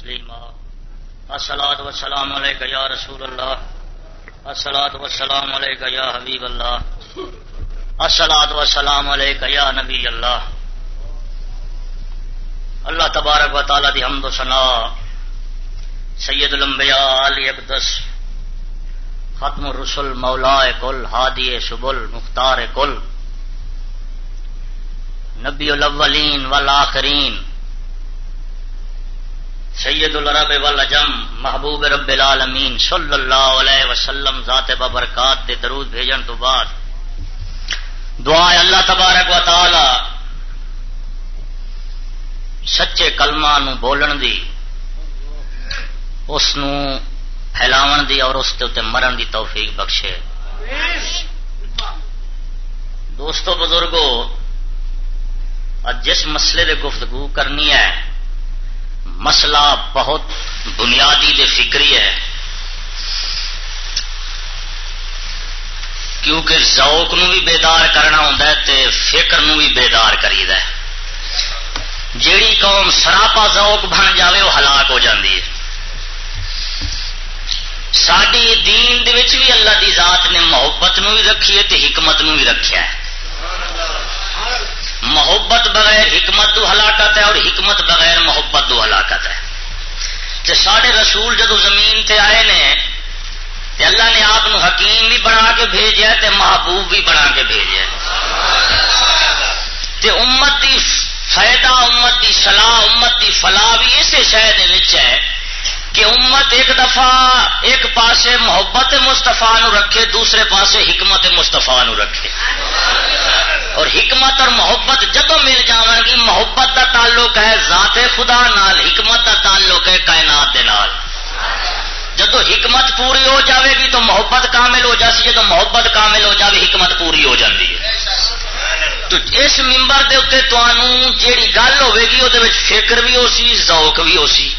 تسلیما. الصلاة والسلام علیکہ یا رسول اللہ. الصلاة والسلام علیکہ یا حبیب اللہ. الصلاة والسلام علیکہ یا نبی اللہ. اللہ تبارک و تعالی دی حمد و ثنا. سید الانبیاء، علی اقدس. ختم الرسل مولا کل، ہادی سبل، مختار کل. نبی الاولین والآخرین. سید العرب والعجم، محبوب رب العالمین، صلی اللہ علیہ وسلم، ذات ببرکات دے درود بھیجن تو بعد۔ دعا اللہ تبارک و تعالی، سچے کلمہ نو بولن دی، اس نو پھیلاون دی اور اس تے مرن دی توفیق بخشے۔ دوستو بزرگوں جس مسئلے دے گفتگو کرنی ہے مسئلہ بہت بنیادی دے فکری ہے۔ کیونکہ ذوق نو بھی بیدار کرنا ہوتا ہے تے فکر نو بھی بیدار کری ہے۔ جیڑی قوم سراپا ذوق بن جاوے وہ ہلاک ہو جاتی ہے۔ ساری دین دے وچ بھی اللہ دی ذات نے محبت نو بھی رکھی ہے تے حکمت نو بھی رکھیا ہے۔ محبت بغیر حکمت دو ہلاکت ہے اور حکمت بغیر محبت دو ہلاکت ہے۔ تے سارے رسول جدو زمین تے آئے نے، تے اللہ نے آپ حکیم بھی بنا کے بھیجا تے محبوب بھی بنا کے بھیجا تے امت دی فائدہ، امت دی صلاح، امت دی فلاح بھی اسی شہر ہے۔ کہ امت ایک دفعہ ایک پاسے محبت مستفا نو رکھے، دوسرے پاسے حکمت مستفا نو رکھے۔ اور حکمت اور محبت جدو مل جان گی محبت کا تعلق ہے ذات خدا نال، حکمت کا تعلق ہے کائنات دے نال۔ جدو حکمت پوری ہو جاوے گی تو محبت کامل ہو جاسی جدو محبت کامل ہو جاوے، حکمت پوری ہو جاتی ہے۔ تو اس ممبر دے اتنے تمہوں جیڑی گل ہوے گی وہ فکر بھی ہو سی ذوق بھی ہو سی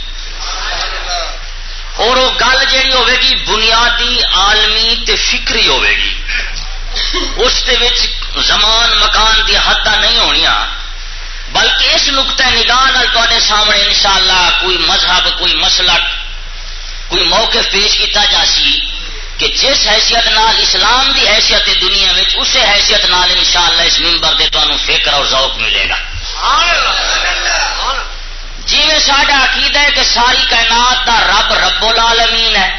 اور وہ گل جیڑی ہوے گی بنیادی، عالمی تے فکری ہوے گی۔ اس وچ زمان، مکان دی حد نہیں ہونی بلکہ اس نقطۂ نگاہ تے سامنے انشاءاللہ کوئی مذہب، کوئی مسلک، کوئی موقف پیش کیتا جا سی کہ جس حیثیت نال اسلام دی حیثیت دنیا میں اسی حیثیت نال انشاءاللہ اس ممبر دے تمہیں فکر اور ذوق ملے گا۔ جی میں ساڈا عقید ہے کہ ساری کائنات دا رب رب العالمین ہے،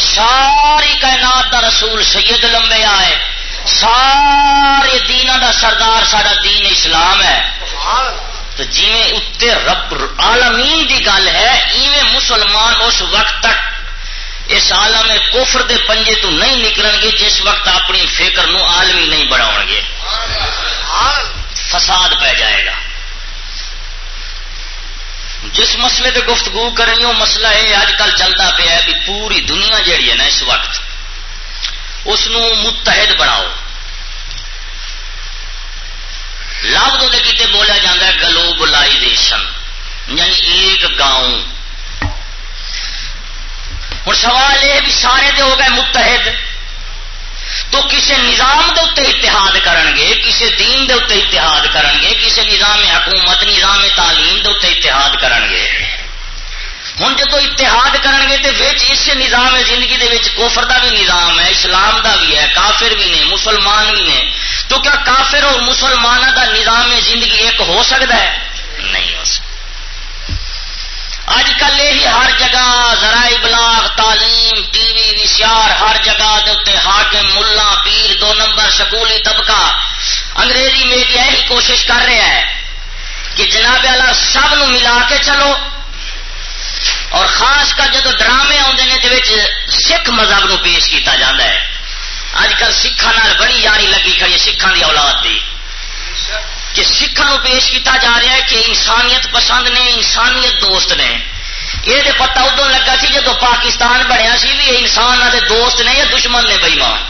ساری کائنات دا رسول سید لمبے آئے سارے دین دا سردار سارا دین اسلام ہے۔ تو جی اتنے رب عالمین دی گل ہے، ایویں مسلمان اس وقت تک اس عالم کوفر دے پنجے تو نہیں نکلن گے، جس وقت اپنی فکر نو عالمی نہیں بڑھاؤ گے۔ فساد پہ جائے گا۔ جس مسئلے پہ گفتگو کریں وہ مسئلہ یہ اج کل چلتا پیا بھی پوری دنیا جیڑی ہے نا، اس وقت اس متحد بناؤ۔ لفظ وہ کتنے بولیا جا گلوبلائزیشن یعنی ایک گاؤں۔ ہوں سوال یہ بھی سارے دے ہو گئے متحد۔ تو کسی نظام دے اتنے اتحاد کرن گے کسی دین دے اتنے اتحاد کرن گے کسی نظام حکومت، نظام تعلیم دے اتنے اتحاد کرن گے ہوں جب اتحاد کرن گے تو اس نظام زندگی دے وچ کوفر دا بھی نظام ہے، اسلام دا بھی ہے، کافر بھی نے، مسلمان بھی نے، تو کیا کافر اور مسلمانوں دا نظام زندگی ایک ہو سکتا ہے؟ نہیں ہو سکتا اج کل یہ ہر جگہ ذرائع ابلاغ تعلیم، ٹی وی، وشیار، ہر جگہ دے حاکم، ملا، پیر، دو نمبر سکولی طبقہ۔ انگریزی میڈیا یہی کوشش کر رہا ہے کہ جناب والا سب نو ملا کے چلو۔ اور خاص کر جدو ڈرامے آتے ہیں سکھ مذہب نو پیش کیتا جاتا ہے۔ اج کل سکھان بڑی یاری لگی کھڑی سکھان دی اولاد دی۔ کہ سکھان پیش کیتا جا رہا ہے کہ انسانیت پسند نے، انسانیت دوست نے۔ یہ پتا ادو لگا سی جدو پاکستان بنیا سی بھی انسان نہ دوست نے یا دشمن نے بئی مان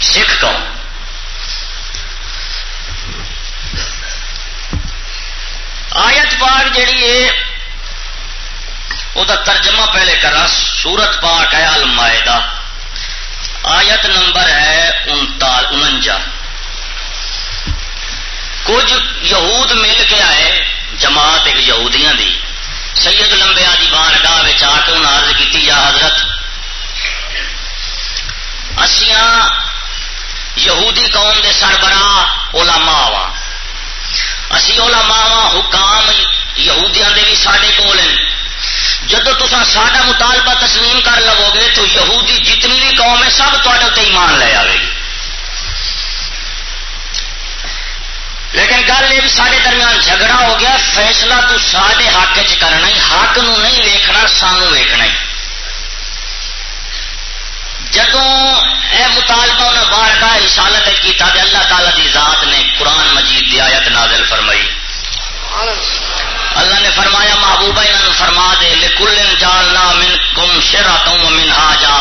سکھ قوم آیت پاک جیڑی ہے وہ ترجمہ پہلے کرا سورت پاک ہے المائدہ۔ آیت نمبر ہے انتال انجا کچھ یہود مل کے آئے، جماعت ایک یہودیاں دی۔ سید لمبے آدی بار گاہ آ کے انہیں عرض کی یا حضرت، اسیاں یہودی قوم دے سربراہ علماء وا اسی علماء وا حکام یہودیاں دے بھی ساڈے کول ہیں۔ جدو تسا ساڈا مطالبہ تسلیم کر لو گے تو یہودی جتنی بھی قوم ہے، سب تے ایمان لے آئے گی۔ لیکن گل یہ سارے درمیان جھگڑا ہو گیا، فیصلہ تو سارے حق چ کرنا حق نو نہیں ویکھنا، سانو ویکھنا ہی۔ جدو یہ مطالبہ انہیں باہر کا رسالت کیتا تے اللہ تعالی دی ذات نے قرآن مجید دی آیت نازل فرمائی۔ اللہ نے فرمایا، محبوبہ انہوں فرما دے لکل جالنا من کم شرا تم من جا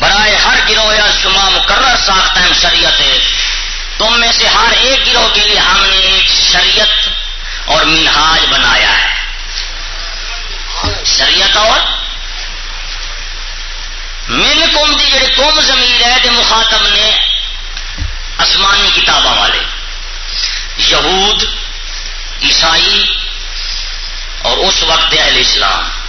برائے ہر گروہ یا شما مقرر ساختہ شریعت تم میں سے ہر ایک گروہ کے لیے ہم نے ایک شریعت اور منہاج بنایا ہے۔ شریعت اور من کم دی جڑی کم زمین ہے مخاطب نے آسمانی کتاباں والے، یہود، عیسائی اور اس وقت اہل اسلام۔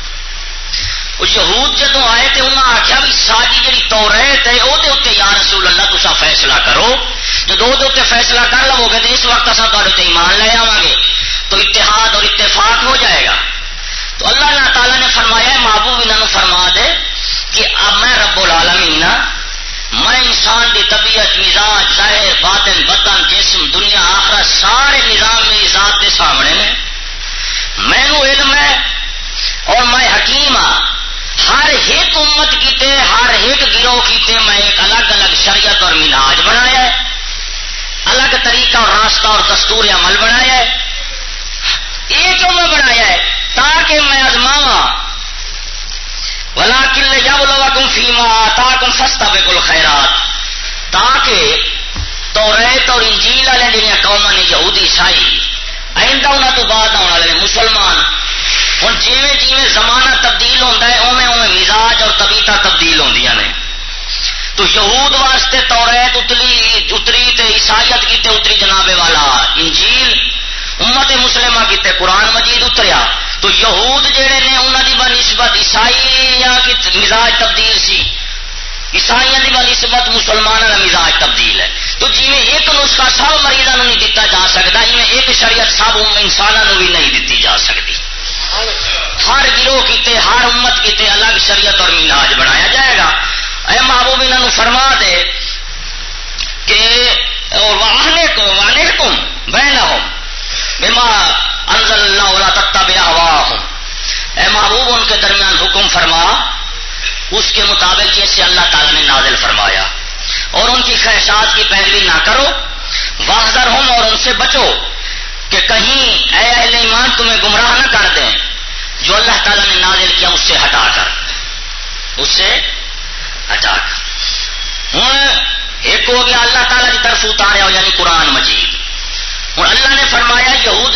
وہ یہود جدو آئے تو انہوں نے آخیا بھی ساری جی تو رہے وہ یا رسول اللہ تصا فیصلہ کرو۔ جب وہ فیصلہ کر لو گے تو اس وقت اصل تے ایمان لے آوا گے تو اتحاد اور اتفاق ہو جائے گا۔ تو اللہ تعالیٰ نے فرمایا محبوب انہوں فرما دے کہ اب میں رب العالمین ہاں، میں انسان کی طبیعت، مزاج، ظاہر، باطن، بدن، جسم، دنیا آخر سارے نظام میری ذات کے سامنے نے مینو علم ہے اور میں حکیم ہاں۔ ہر ایک امت کیتے، ہر ایک گروہ کیتے میں ایک الگ الگ شریعت اور مناج بنایا ہے۔ الگ طریقہ اور راستہ اور دستور عمل بنایا ہے۔ یہ کیوں میں بنایا ہے، تاکہ میں ازماوا ولا کل جب لوا کم فیما تا کم سستا بے خیرات تاکہ تو ریت اور انجیل والے جہاں قوم نے یہودی عیسائی آئندہ انہوں تو بعد آنے والے مسلمان ہوں جیویں جیویں زمانہ تبدیل ہوتا ہے اوے اوے مزاج اور طبیعت تبدیل ہوندی نے۔ تو یہود واسطے تو ریت اتلی اتری تے عیسائیت کی تے اتری جناب والا انجیل امت مسلمہ کی تے قرآن مجید اتریا۔ تو یہود جہے نے انہوں کی بنسبت عیسائی یا مزاج تبدیل سی۔ عیسائی کی بنسبت مسلمانوں کا مزاج تبدیل ہے۔ تو جی ایک نسخہ سب مریضوں نہیں دتا جا سکتا جی ایک شریعت سب انسانوں بھی نہیں دیتی جا سکتی۔ ہر گروہ کیتے ہر امت کیتے الگ شریعت اور میناج بنایا جائے گا۔ اے محبوب انہوں فرما دے کہ واہنے کو وانے کم بہن ہو بیما انزل اللہ ولا تتبع ہوا اے محبوب، ان کے درمیان حکم فرما۔ اس کے مطابق جیسے اللہ تعالی نے نازل فرمایا۔ اور ان کی خواہشات کی پیروی نہ کرو واحضر ہوں اور ان سے بچو۔ کہ کہیں اے اہل ایمان تمہیں گمراہ نہ کر دیں، جو اللہ تعالیٰ نے نازل کیا اس سے ہٹا کر۔ اس سے ہٹا کر۔ ہوں، ایک ہو گیا اللہ تعالیٰ کی طرف اتارا ہو یعنی قرآن مجید۔ ہوں اللہ نے فرمایا، یہود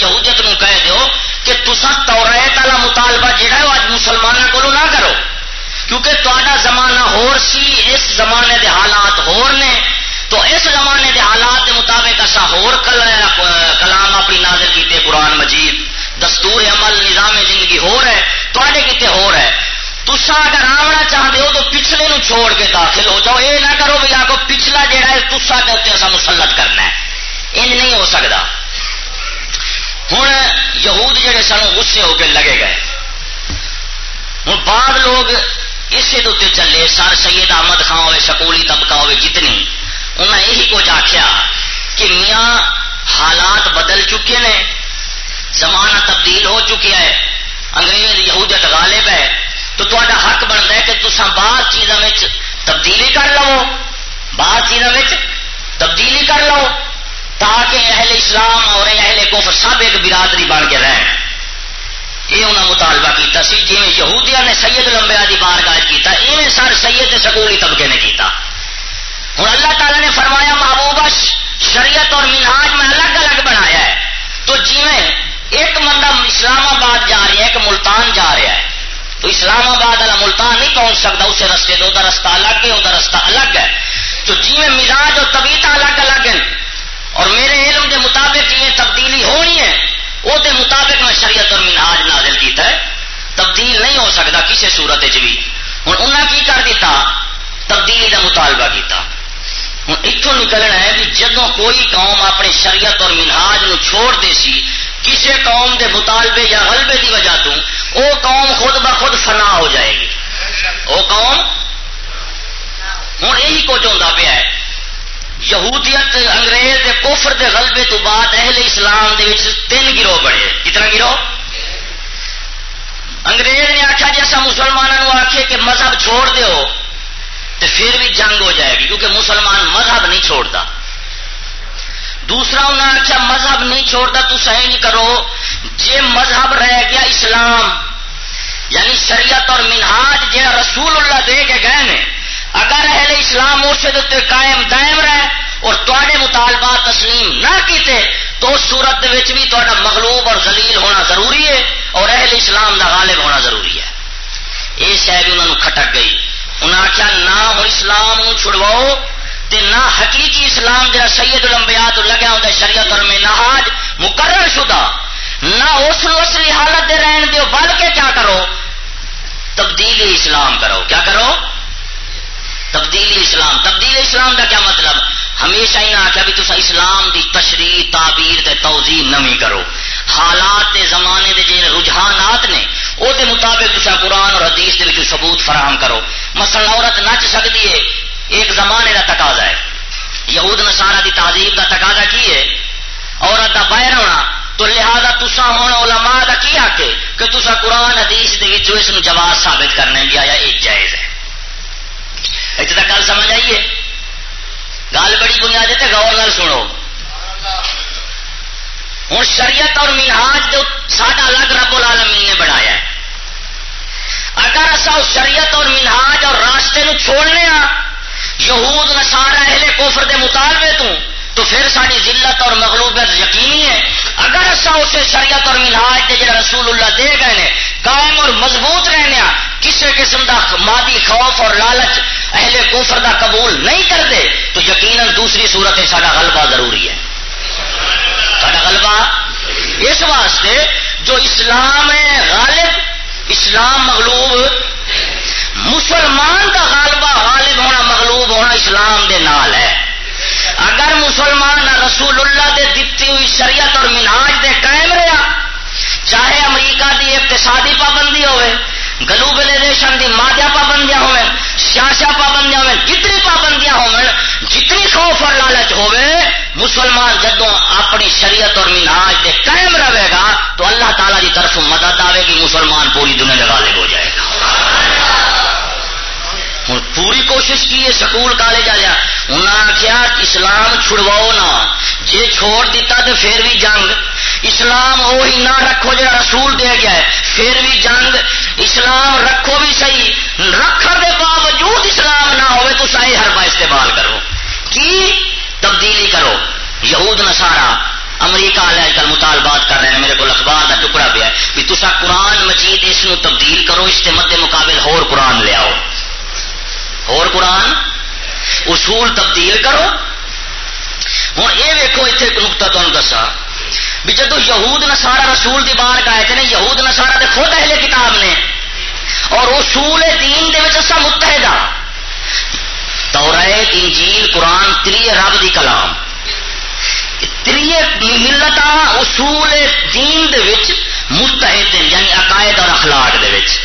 یہودیت نو کہہ دیو کہ تسا توریت والا مطالبہ جہا ہے وہ اج مسلمانوں کو نہ کرو۔ کیونکہ تا زمانہ ہور سی، اس زمانے دے حالات ہور نے۔ تو اس زمانے دے حالات دے مطابق اصا ہور کلام اپنی نازل کیتے قرآن مجید۔ دستور عمل، نظام زندگی ہو ہے تے کتنے ہو ہے۔ تسا اگر آمنا چاہتے ہو تو پچھلے نو چھوڑ کے داخل ہو جاؤ۔ یہ نہ کرو بھائی آ پچھلا جہا ہے تسا کے اتنے اصا مسلط کرنا ہے۔ انج نہیں ہو سکتا ہوں یہود جہے سن غصے ہو کے لگے گئے۔ ہوں بعد لوگ اسی دے چلے، سر سید احمد خان ہوئے، سکولی طبقہ ہوئے جتنی انہیں یہی کچھ آخیا کہ میاں حالات بدل چکے نے، زمانہ تبدیل ہو چکیا ہے، انگریز، یہودیت غالب ہے، تو تا حق بنتا ہے کہ تسا بعض چیزوں تبدیلی کر لو، بعض چیزوں میں تبدیلی کر لو، تاکہ اہل اسلام اور اہل کفر سب ایک برادری بن کے رہن یہ انہوں مطالبہ کیتا سی جی یہودیا نے سید لمبیا کی بار گاہ کیا ایویں سر سید سکولی طبقے نے کیتا۔ ہوں اللہ تعالی نے فرمایا محبوبہ شریعت اور منہاج میں الگ الگ بنایا ہے. تو جی ایک بندہ اسلام آباد جا رہا ہے، ایک ملتان جا رہا ہے. تو اسلام آباد والا ملتان نہیں پہنچ سکتا، اسے رستے تو رستہ الگ ہے وہ رستہ الگ ہے. تو جی میں مزاج اور طبیعت الگ الگ ہیں. اور میرے علم کے مطابق جی یہ تبدیلی ہونی ہے، وہ مطابق میں شریعت اور تبدیل نہیں ہو سکتا کسی صورت بھی. ہوں انہیں کی کر دیتا؟ تبدیلی کا مطالبہ کیتا. ہوں اتوں نکلنا ہے بھی جدو کوئی قوم اپنے شریعت اور منہاج نو چھوڑ دے سی کسی قوم دے مطالبے یا غلبے دی وجہ تو او قوم خود بخود فنا ہو جائے گی۔ او قوم؟ ہوں یہی کچھ ہوتا پیا ہے۔ یہودیت، انگریز دے کوفر دے غلبے تو بعد اہل اسلام دے وچ تین گروہ بڑے کتنا گروہ؟ انگریز نے آخیا جی مسلمانوں آخے کہ مذہب چھوڑ دیو۔ تو پھر بھی جنگ ہو جائے گی، کیونکہ مسلمان مذہب نہیں چھوڑتا۔ دوسرا انہیں آخیا مذہب نہیں چھوڑتا، تو سہی کرو۔ جی مذہب رہ گیا اسلام یعنی شریعت اور منہاج جہاں رسول اللہ دے کے گئے نے، اگر اہل اسلام اسے قائم دائم رہے اور تے مطالبات تسلیم نہ کیتے، تو اس صورت بھی تا مغلوب اور زلیل ہونا ضروری ہے اور اہل اسلام دا غالب ہونا ضروری ہے۔ یہ شہ بھی انہوں نے کھٹک گئی۔ انہیں آخیا نہ ہو اسلام چھڑواؤ تے نہ حقیقی اسلام جا سید الانبیاء تو لگا ہوتا شریعت اور میں نہاج مقرر شدہ، نہ اس اصلی حالت دے رہن دیو، بلکہ کیا کرو؟ تبدیلی اسلام کرو۔ کیا کرو؟ تبدیلی اسلام۔ تبدیلی اسلام کا کیا مطلب؟ ہمیشہ ہی نہ آخیا بھی تصا اسلام دی تشریح، تعبیر دے توضیح نمی کرو۔ حالات زمانے دے جن رجحانات نے وہ مطابق تصا قرآن اور حدیث دے ثبوت فراہم کرو۔ مثلا عورت نچ سکتی ہے، ایک زمانے کا تقاضا ہے۔ یہود نسارا دی تہذیب کا تقاضا کی ہے؟ عورت کا باہر ہونا، تو لہذا تسا ہونا علماء کا کی آ کے کہ تسا قرآن، حدیث دے اس جواز ثابت کرنے بھی آیا ایک جائز ہے۔ اتنا گل سمجھ آئیے گل بڑی بنیاد ہے غور نال سنو۔ ہوں شریعت اور منہاج جو ساڈا الگ رب العالمین نے بنایا ہے۔ اگر اصا اس شریعت اور منہاج اور راستے نو چھوڑنے ہاں یہود نسارا اہل کوفر دے مطالبے تو تو پھر ساری ذلت اور مغلوبیت یقینی ہے۔ اگر اصا اسے شریعت اور منہاج دے جڑا رسول اللہ دے گئے نے، قائم اور مضبوط رہنے ہاں کسی قسم کا مادی خوف اور لالچ اہل کوفر دا قبول نہیں کرتے، تو یقیناً دوسری صورت سارا غلبہ ضروری ہے۔ سارا غلبہ. اس واسطے جو اسلام ہے غالب، اسلام مغلوب، مسلمان کا غالبہ غالب ہونا مغلوب ہونا اسلام دے نال ہے۔ اگر مسلمان رسول اللہ دے دیتی ہوئی شریعت اور مناج دے قائم رہا، چاہے امریکہ دی اقتصادی پابندی ہوئے گلوبلائزیشن دی مادیا پابندیاں ہوئے سیاسا پابندیاں ہوئے جتنی پابندیاں ہوئے جتنی خوف اور لالچ ہوئے مسلمان جدو اپنی شریعت اور مناج دے قائم رہے گا تو اللہ تعالی کی طرف مدد آئے گی، مسلمان پوری دنیا میں غالب ہو جائے گا۔ ہوں پوری کوشش کی ہے، سکول، کالج آیا انہیں آخیا اسلام چھڑواؤ نہ جی چھوڑ دیتا تو پھر بھی جنگ۔ اسلام وہی نہ رکھو جا رسول دیا گیا ہے۔ پھر بھی جنگ۔ اسلام رکھو بھی صحیح۔ رکھ دے باوجود اسلام نہ ہوئے تو سائی ہر استعمال کرو۔ کی؟ تبدیلی کرو۔ یہود نسارا امریکہ والے اج کل مطالبات کر رہے ہیں۔ میرے کو اخبار کا ٹکڑا پیا بھی تصا قرآن مجید اس تبدیل کرو، اس کے مد مقابل ہور قرآن لے اور قرآن اصول تبدیل کرو۔ ہوں یہ ویکو اتنے ایک نقطہ تمہیں دسا بھی جدو یہود نسارا رسول دی بار کا ہے یہود نسارا دے خود اہل کتاب نے، اور اصول دین دے وچ متحد انجیل، قرآن تری رب دی کلام۔ تری ملت اصول دین دے وچ متحد یعنی عقائد اور اخلاق دے وچ۔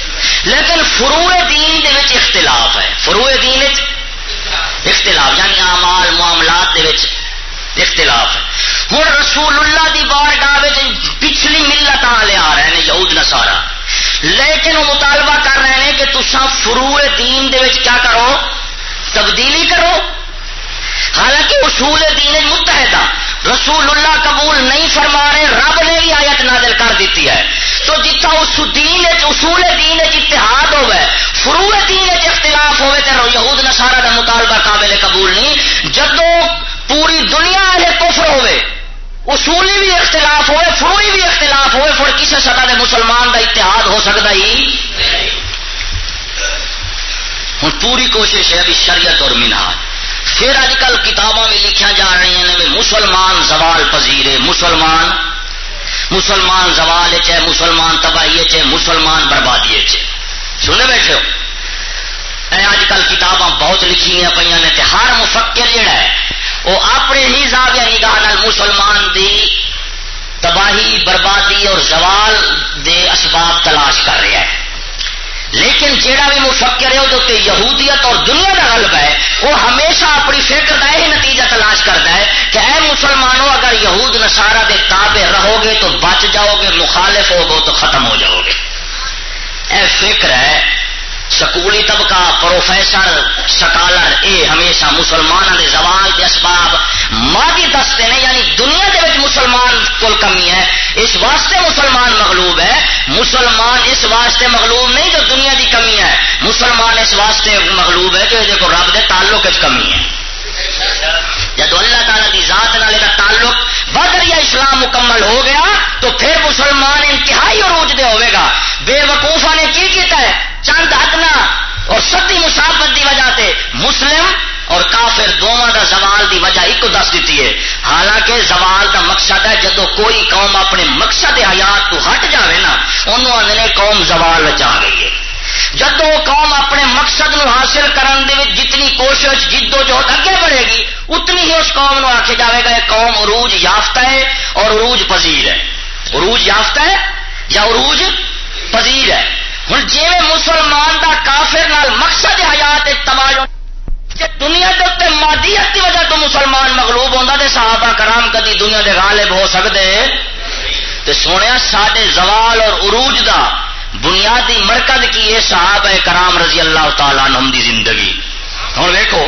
لیکن فروع دین دے وچ اختلاف ہے۔ فروع دین اختلاف یعنی اعمال، معاملات دے وچ اختلاف ہے۔ ہوں رسول اللہ دی بار گاہ پچھلی ملت والے آ رہے ہیں، یہود نسارا لیکن وہ مطالبہ کر رہے ہیں کہ تسا فروع دین دے وچ کیا کرو؟ تبدیلی کرو۔ حالانکہ اصول دین متحدہ۔ رسول اللہ قبول نہیں فرما رہے، رب نے بھی آیت نازل کر دیتی ہے۔ تو جتنا اس دین اصول دین اتحاد ہوئے فروع دین اختلاف ہوئے تو یہود نسارا کا مطالبہ قابل قبول نہیں۔ جدو پوری دنیا والے کفر ہوئے اصولی بھی اختلاف ہوئے فروئی بھی اختلاف ہوئے پھر کسی سطح کے مسلمان کا اتحاد ہو سکتا ہی ہوں پوری کوشش ہے ابھی شریعت اور مینار پھر اج کل کتاباں بھی لکھا جا رہی ہیں مسلمان زوال پذیرے، مسلمان مسلمان زوال چ مسلمان تباہی چ مسلمان بربادی چ سنے بیٹھے ہو؟ اج کل کتاباں بہت لکھی پہ نے ہر مفکر جڑا ہے، وہ اپنے ہی زاویہ نگاہ مسلمان دی تباہی، بربادی اور زوال دے اسباب تلاش کر رہا ہے۔ لیکن جیڑا بھی مفکر ہے، وہ یہودیت اور دنیا کا غلب ہے، وہ ہمیشہ اپنی فکر کا یہ نتیجہ تلاش کرتا ہے کہ اے مسلمانوں، اگر یہود نشارہ دے تابے رہو گے تو بچ جاؤ گے مخالف ہوگو تو ختم ہو جاؤ گے اے فکر ہے سکولی طبقہ، پروفیسر، سکالر، اے ہمیشہ مسلمانوں کے زوال کے اسباب مادی دستے ہیں یعنی دنیا کے مسلمان کو کمی ہے۔ اس واسطے مسلمان مغلوب ہے۔ مسلمان اس واسطے مغلوب نہیں جو دنیا کی کمی ہے۔ مسلمان اس واسطے مغلوب ہے جو یہ رب کے تعلق کمی ہے۔ جب اللہ تعالیٰ کی ذات نال کا تعلق بدر یا اسلام مکمل ہو گیا، تو پھر مسلمان انتہائی عروج دے ہوئے گا۔ بے وقوفا نے کی کیتا ہے؟ چند ادنا اور ستی مسابت کی وجہ سے مسلم اور کافر دونوں کا زوال دی وجہ ایک دس دیتی ہے۔ حالانکہ زوال دا مقصد ہے جدو کوئی قوم اپنے مقصد حیات تو ہٹ جاوے نا، انہوں آدھے قوم زوال آ گئی ہے۔ جدو قوم اپنے مقصد نو حاصل کرن دے جتنی کوشش جدو جو اگے بڑھے گی، اتنی ہی اس قوم نو آخے جاوے گا، یہ قوم عروج یافتہ ہے اور عروج پذیر ہے۔ عروج یافتہ ہے یا عروج پذیر ہے؟ ہوں جی مسلمان دا کافر نال مقصد حیات تباہ دنیا کے اتنے مادیت کی وجہ تو مسلمان مغلوب ہوتا تو صحابہ کرام کدی دنیا دے غالب ہو سکتے تو سونے سڈے زوال اور عروج دا بنیادی مرکز کی یہ صحابہ کرام رضی اللہ تعالیٰ نم دی زندگی۔ ہوں، دیکھو،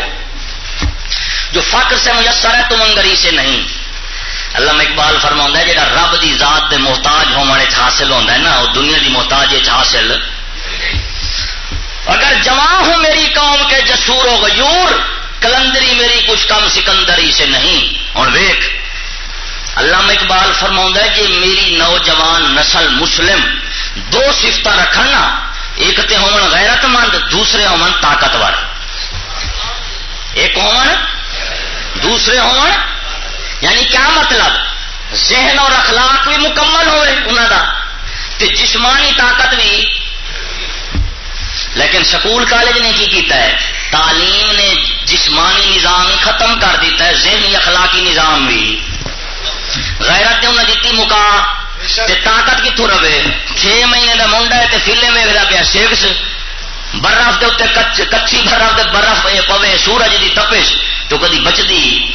جو فقر سے میسر ہے، تم انگری سے نہیں۔ اللہ اقبال فرما ہے جہاں رب دی ذات دے محتاج ہونے حاصل ہوتا ہے نا، وہ دنیا دی محتاج حاصل۔ میری جسور و غیور، کلندری میری کچھ کم سکندری سے نہیں۔ اور ویک اللہ اقبال فرما ہے کہ میری نوجوان نسل مسلم، دو سفت رکھنا ایک تو ہون غیرت مند، دوسرے ہون طاقتور۔ ایک ہون، دوسرے ہون یعنی کیا مطلب؟ ذہن اور اخلاق بھی مکمل ہوئے انہوں کا جسمانی طاقت بھی لیکن سکول کالج نے کی کیتا ہے؟ تعلیم نے جسمانی نظام ہی ختم کر دیتا ہے، ذہنی اخلاقی نظام بھی۔ غیرت نے انہیں دیتی مکا طاقت کتوں رہے؟ چھ مہینے کا منڈا ہے فیلے میں پیا سیکس برف کے اتنے کچی برف برف پوے، سورج کی تپش تو کدی بچتی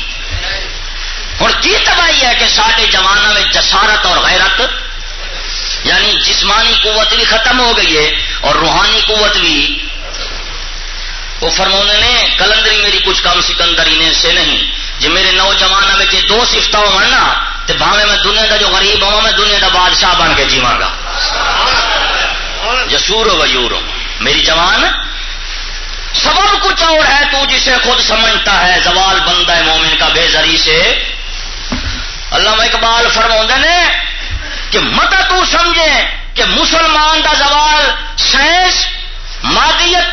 ہوں کی تباہی ہے کہ سارے جوانوں میں جسارت اور غیرت یعنی جسمانی قوت بھی ختم ہو گئی ہے اور روحانی قوت بھی۔ وہ فرمونے نے کلندری میری کچھ کم سکندری نے سے نہیں۔ جی میرے نوجوان میں دو سفت ہو نا، تو بھاوے میں دنیا کا جو غریب ہوں، میں دنیا کا بادشاہ بن کے جیوا گا۔ جسور ہو ویور۔ ہو میری جوان، سبب کچھ اور ہے تو جسے خود سمجھتا ہے، زوال بندہ ہے مومن کا بے زری سے۔ اللہ اقبال فرما نے کہ مت تو سمجھے۔ کہ مسلمان دا زوال، سائنس، مادیت،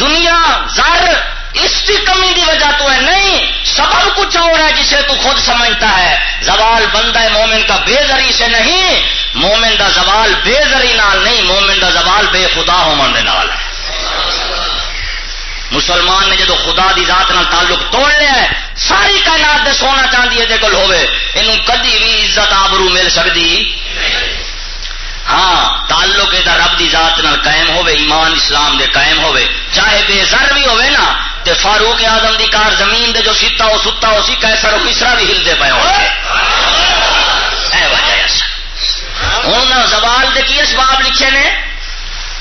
دنیا، زر، اس کی کمی کی وجہ تو ہے نہیں سبب کچھ اور ہے جسے تو خود سمجھتا ہے۔ زوال بندہ ہے، مومن کا بے زری سے نہیں، مومن دا زوال بے زری نال نہیں، مومن دا زوال بے خدا ہومن نال ہے۔ مسلمان نے جدو خدا دی ذات نال تعلق توڑ لیا ہے، ساری کائنات دے سونا چاندی یہ کول ہوے یہ کدی بھی عزت آبرو مل سکتی ہاں تعلق یہ رب دی ذات نال قائم ہوے ایمان اسلام دے قائم ہوے چاہے بے زر بھی ہوے نا، تے فاروق آدم دی کار زمین دے جو سیتا ہو ستا ہو سی کیسر ہو کسرا بھی ہلتے پے ہو ہوں زوال دے کی اسباب لکھے نے؟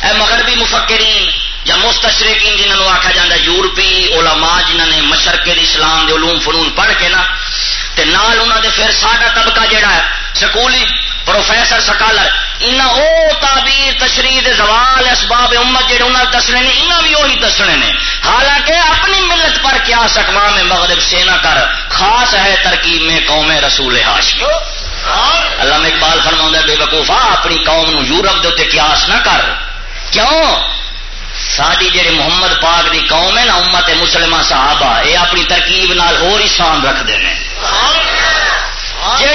اے مغربی مفکرین یا مستشرقین جنہوں آخیا جا یورپی علماء جنہوں نے مشرقے اسلام دے علوم فنون پڑھ کے نا، تے نال انہوں دے پھر ساڈا طبقہ جڑا ہے، سکولی پروفیسر سکالر انہیں او تعبیر، تشریح زوال، اسباب امت جڑے انہوں دسنے نے انہیں بھی وہی دسنے نے۔ حالانکہ اپنی ملت پر کیا سکما میں مغرب سے نہ کر، خاص ہے ترکیب میں قوم رسول ہاشمی اللہ اقبال فرما بے وقوفا اپنی قوم نو یورپ دے قیاس نہ کر۔ کیوں؟ ساری جڑے محمد پاک دی قوم ہے نا، امت مسلمہ صحابہ یہ اپنی ترکیب نال ہو رکھتے ہیں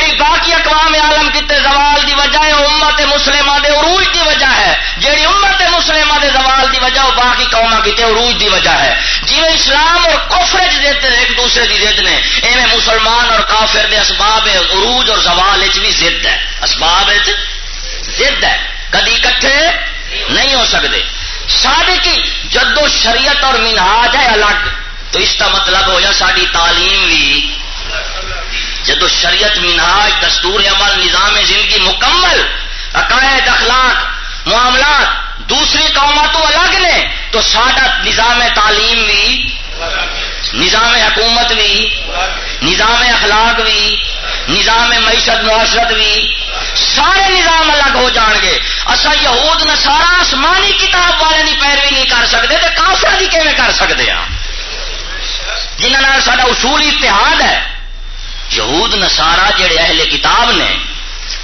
جڑی باقی اقوام عالم کتے زوال دی وجہ ہے، امت مسلمہ دے عروج دی وجہ ہے۔ جڑی امت مسلمہ دے زوال دی وجہ ہے باقی قوما کتے عروج دی وجہ ہے۔ جی اسلام اور کفر ضد ایک دوسرے دی ضد نے، ایویں مسلمان اور کافر دے اسباب عروج اور زوال وچ بھی ضد ہے۔ اسباب وچ ضد ہے۔ کدی اکٹھے نہیں ہو سکدے۔ سکتے سابق جدو شریعت اور منہاج ہے الگ۔ تو اس کا مطلب ہو جا ساری تعلیم بھی جدو شریعت منہاج، دستور عمل، نظام زندگی مکمل، عقائد، اخلاق، معاملات دوسری قوموں تو الگ نے، تو سارا نظام تعلیم بھی نظام حکومت بھی نظام اخلاق بھی نظام معیشت معاشرت بھی سارے نظام الگ ہو جان گے۔ اصا یہود نسارا آسمانی کتاب والے کی پیروی نہیں کر سکتے تو کافر کی کیون کر سکتے ہیں جنہوں سا اصول اتحاد ہے یہود نسارا جڑے اہل کتاب نے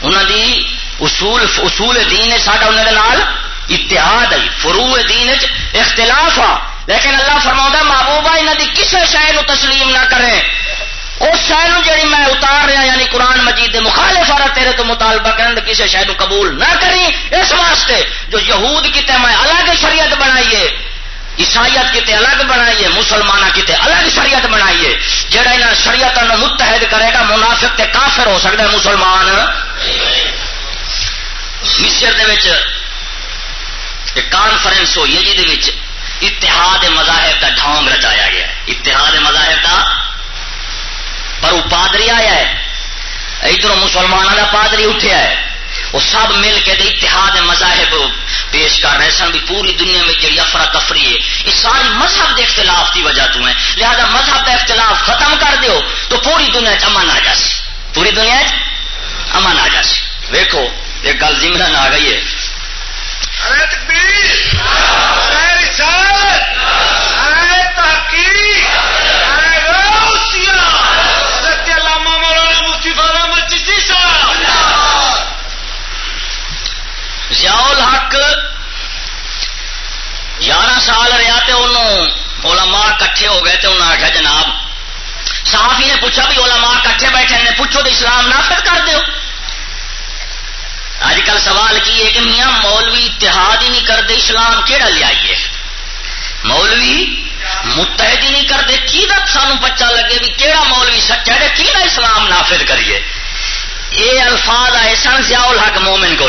انہوں دی اصول اصول دین ساڈا انہوں اتحاد ہے فرو دین اختلاف آ۔ لیکن اللہ فرما محبوبہ یہاں کی کسی شہر تسلیم نہ کریں۔ اس شہر جی میں اتار رہا یعنی قرآن مجید مخالف آ تیرے تو مطالبہ کریں کسی شہر قبول نہ کری اس واسطے جو یہود کتے میں الگ شریعت بنائیے عیسائیت کتے الگ بنائیے مسلمان کتے الگ شریعت بنائیے۔ جہاں یہاں شریعت متحد کرے گا، منافق تے کافر ہو سکتا ہے مسلمان۔ مصر ایک کانفرنس ہوئی ہے جی اتحاد مذاہب کا ڈھونگ رچایا گیا ہے۔ اتحاد مذاہب کا پر وہ پادری آیا ہے۔ ادھر مسلمانوں کا پادری اٹھیا ہے۔ وہ سب مل کے اتحاد مذاہب پیش کر رہے سن بھی پوری دنیا میں جی افراتفری ہے۔ یہ ساری مذہب کے اختلاف کی وجہ تو ہے لہذا مذہب کا اختلاف ختم کر دیو تو پوری دنیا امن آ جاسی۔ پوری دنیا امن آ جاسی۔ ویکو ایک گل جمرن آ گئی ہے۔ ضیاء حق یارہ سال رہا تو انہوں علماء کٹھے ہو گئے تو انہوں نے آخیا جناب، صحافی نے پوچھا بھی علماء کٹھے بیٹھے نے، پوچھو تو اسلام نافذ کر دو اج کل سوال کی ہے کہ میاں مولوی اتحاد ہی نہیں کرتے، اسلام کہڑا لیا مولوی متحد ہی نہیں کرتے، کی سانو بچہ لگے بھی کہڑا مولوی سچا ہے کی اسلام نافذ کریے؟ یہ الفاظ آئے سن ضیاء الحق مومن کو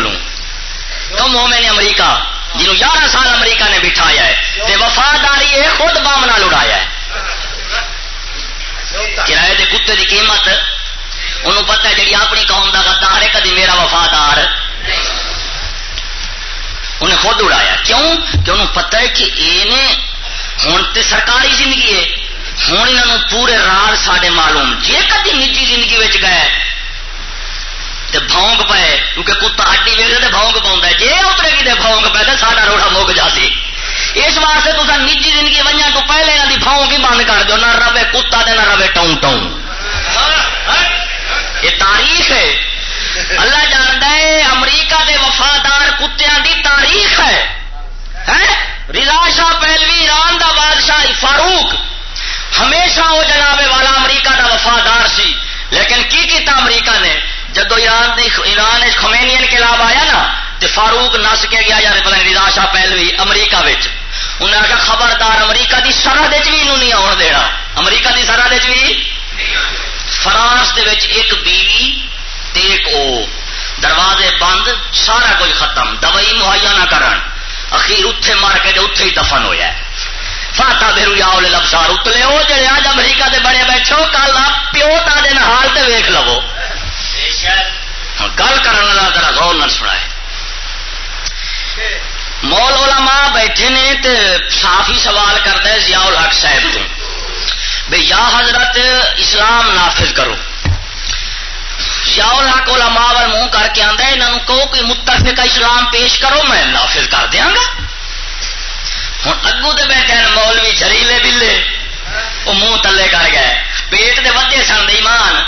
تو مومن امریکہ، جنہوں گیارہ سال امریکہ نے بٹھایا ہے، تے وفاداری ہے، خود بامنا لڑایا ہے۔ کرایہ دے کتے دی قیمت، انہوں پتہ ہے جی اپنی قوم کا غدار ہے، کدی میرا وفادار۔ انہیں خود اڑایا کیوں؟ کہ انہوں پتہ ہے کہ ہوں تو سرکاری زندگی ہے۔ ہوں یہاں پورے راز سارے معلوم۔ جی کدی نجی زندگی گئے تو بونگ پائے کیونکہ کتا ہڈی ویلے تو بونگ پاؤں جی اترے گی تو بونگ پائے تو سارا روڑا مک جاتی اس واسطے تو نجی زندگی وجہ تو پہلے یہاں کی بونگ ہی بند کر دو نہ رہے کتا نہ رہے ٹاؤں ٹاؤں یہ تاریخ ہے۔ اللہ جانتا ہے، امریکہ دے وفادار کتوں دی تاریخ ہے۔ رضا شاہ پہلوی ایران دا بادشاہ فاروق۔ ہمیشہ وہ جناب والا امریکہ دا وفادار سی۔ لیکن کی کیتا امریکہ نے؟ جدو ایران ایران خمینین انقلاب آیا نا تو فاروق نس کے گیا یار پتہ رضا شاہ پہلوی امریکہ انہیں آخیا خبردار امریکہ دی سرحد بھی نہیں آن دینا۔ امریکہ دی سرحد بھی؟ فرانس دے ایک بیوی ایک او۔ دروازے بند، سارا کچھ ختم۔ دوائی مہیا نہ کرن۔ اخیر اتے مر کے اتے ہی دفن ہوا فاتا بھیرو یا لبسار اتلے۔ وہ جڑے آج امریکہ دے بڑے بیٹھو کل آپ پیو تا دن حال تے ویخ لو۔ ہوں گل کرنے والا ذرا غور نہ سنا مول علماء بیٹھے نے تے صاف ہی سوال کرتا ہے ضیاء الحق صاحب تو بھائی یا حضرت اسلام نافذ کرو۔ ضیاء الحق علماء وال منہ کر کے آدھا یہاں کہو کوئی متفقہ اسلام پیش کرو، میں نافذ کر دیا گا۔ ہوں اگو تو بیٹھے مولوی جریلے بلے۔ وہ منہ تلے کر گئے۔ پیٹ دے ودے سن، ایمان۔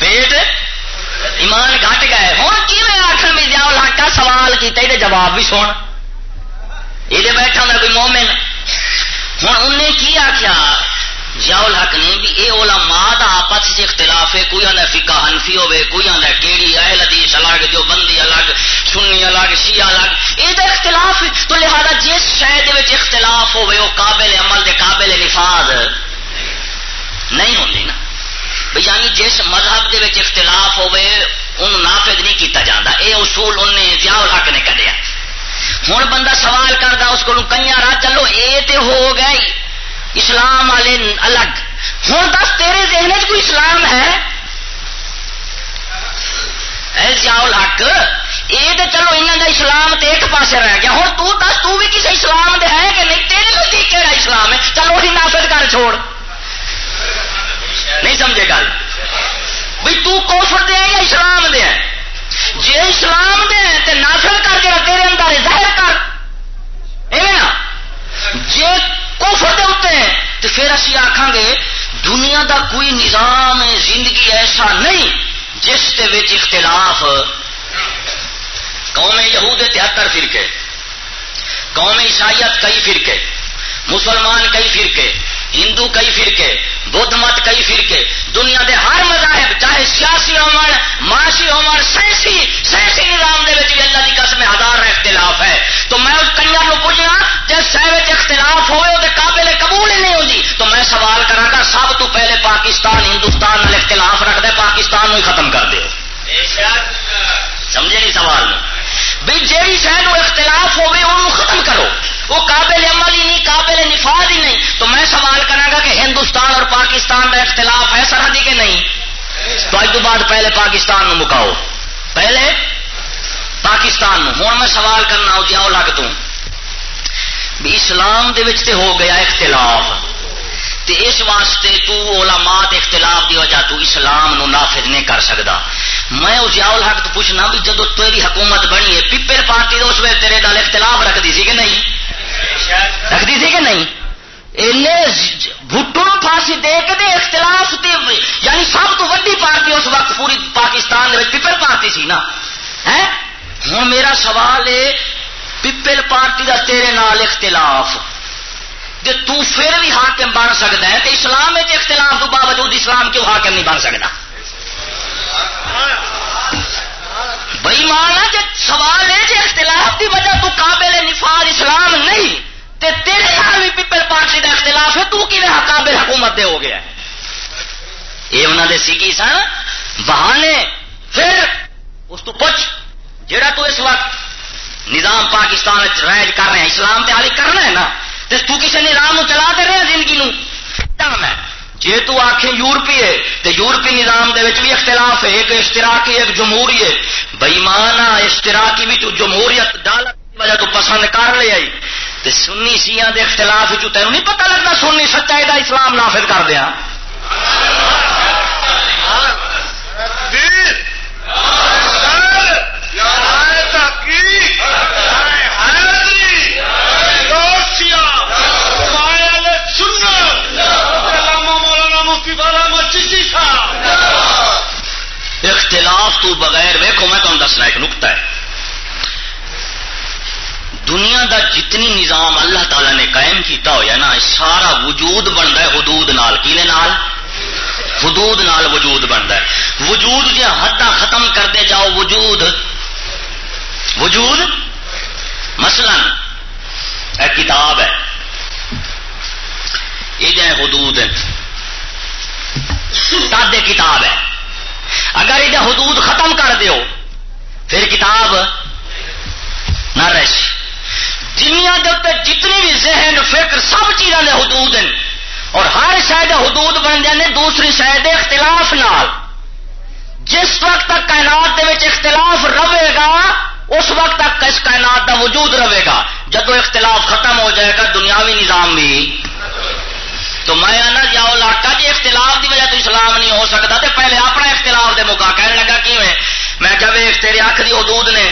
ویٹ ایمان گھٹ گئے۔ ہوں کی آخر میں جاؤ؟ لاکا سوال کیا یہ جواب بھی سو یہ بیٹھا ہوں کوئی مومن۔ ہوں انہیں کی آخیا جاؤ حق نے بھی یہ اولا ماں کا آپس اختلاف ہے۔ کوئی آدھا فقہ ہنفی ہوے کوئی آدھا کیڑی اہل حدیث الگ جو بندی الگ، سنی الگ، شیعہ الگ۔ یہ تو اختلاف تو لہذا جس شہر اختلاف ہوے وہ قابل عمل دے قابل نفاذ نہیں ہوتی نا۔ شہ یعنی جس مذہب دے اختلاف ہوئے ان نافذ نہیں کیتا جاتا یہ اصول انہیں ضیاء الحق نے کھیا ہوں بندہ سوال کرتا اس کو کئی راہ چلو یہ تو ہو گئے اسلام والے الگ۔ ہوں دس، تیرے ذہن چ کوئی اسلام ہے؟ ضیاء الحق یہ تو چلو انہوں کا اسلام تو ایک پاس رہ گیا۔ ہوں تو دس، تو بھی کسی اسلام دے ہے کہ نہیں؟ تیرے نزدیک کہڑا اسلام ہے؟ چلو وہی نافذ کر، چھوڑ۔ نہیں گل۔ بھائی تو کوفر دے یا اسلام دے جی اسلام دے تو نافذ کر کے تیرے اندر، ظاہر کر۔ نا؟ جی کوفر دے تو پھر اسی آخان گے، دنیا دا کوئی نظام زندگی ایسا نہیں جس کے اختلاف۔ قوم یہود تہتر فرقے، قوم عیسائیت کئی فرقے، مسلمان کئی فرقے، ہندو کئی فرقے بدھ مت کئی فرقے۔ دنیا دے ہر مذاہب، چاہے سیاسی ہومن، معاشی ہومن سائنسی سائنسی نظام دے بھی اللہ کی قسم ہزار اختلاف ہے۔ تو میں اس کنجر کو پوچھنا جس شہر اختلاف ہوئے وہ قابل قبول ہی نہیں ہوتی جی، تو میں سوال کرا گا، سب تو پہلے پاکستان، ہندوستان اختلاف رکھ دے، پاکستان ہی ختم کر دے۔ سمجھے نہیں سوال بھائی جیڑی شہر اختلاف ہوئے انہوں ختم کرو۔ وہ قابل عمل ہی نہیں، قابل نفاذ ہی نہیں۔ تو میں سوال کرا گا کہ ہندوستان اور پاکستان کا اختلاف ہے سرحدی کے نہیں؟ تو اج تو بعد پہلے پاکستان نو مکاؤ۔ پہلے پاکستان نو ہوں میں سوال کرنا ہو جاؤ لگ تو اسلام دے تے ہو گیا اختلاف۔ تے اس واسطے تو علماء اختلاف دی وجہ تو اسلام نو نافذ نہیں کر سکتا میں اس یاول حق تو پوچھنا بھی جدو تیری حکومت بنی ہے، پیپل پارٹی تو اس وقت تیرے دل اختلاف رکھتی سی کہ نہیں؟ رکھتی سی کہ نہیں؟ بھٹو پھانسی دے کے دے اختلاف دے یعنی سب تو ویڈی پارٹی اس وقت پوری پاکستان پیپل پارٹی سی نا۔ ہوں میرا سوال ہے پیپل پارٹی کا تیرے نال اختلاف۔ کہ تو پھر بھی حاکم بن سکتا ہے تو اسلام میں اختلاف تو باوجود اسلام کیوں حاکم نہیں بن سکتا بئی مانا جی سوال ہے جی اختلاف کی وجہ تو قابل نفاذ اسلام نہیں، تے تیرے نال بھی پیپل پارٹی کا اختلاف ہے، تو کی قابل حکومت دے ہو گیا یہ انہوں نے سیکھی سن، بہانے پھر اس تو پوچھ جہاں تو اس وقت نظام پاکستان رائج کر رہے ہیں، اسلام تے حالی کرنا ہے نا تو کسی نظام چلا دے رہے ہیں زندگی نو؟ ہے۔ جی تو آخ یورپی ہے تو یورپی نظام دے بھی اختلاف ہے، ایک اشتراکی، ایک جمہوری ہے بئیمان اشتراکی بھی تو جمہوریت ڈال وجہ تو پسند کر لے آئی۔ تو سنی سیا دے اختلاف تینوں نہیں پتا لگتا سنی سچائی دا اسلام نافذ کر دیا۔ اختلاف تو بغیر ویکو میں تمہیں دسنا ایک نقطہ ہے۔ دنیا دا جتنی نظام اللہ تعالی نے قائم کیتا ہوا نا سارا وجود بنتا ہے حدود نال۔ کیلے نال؟ حدود نال وجود بنتا ہے۔ وجود جی حداں ختم کرتے جاؤ، وجود۔ وجود؟ مثلا، ایک کتاب ہے۔ یہ جائے حدود تادے کتاب ہے۔ اگر یہ حدود ختم کر دیو، پھر کتاب نہ رہی دنیا کے جتنی بھی ذہن، فکر، سب چیزوں کے حدود ہیں۔ اور ہر شاید حدود بن جانے دوسری شاید اختلاف نال۔ جس وقت تک کائنات کے اختلاف رہے گا، اس وقت تک اس کائنات کا وجود رہے گا۔ جب اختلاف ختم ہو جائے گا، دنیاوی نظام بھی تو میں آنا جاؤ لاکا جی اختلاف کی وجہ تو اسلام نہیں ہو سکتا تو پہلے اپنا اختلاف دے موقع کہنے لگا کی میں کیا ویخ تیرے اکھ کی حدود نے،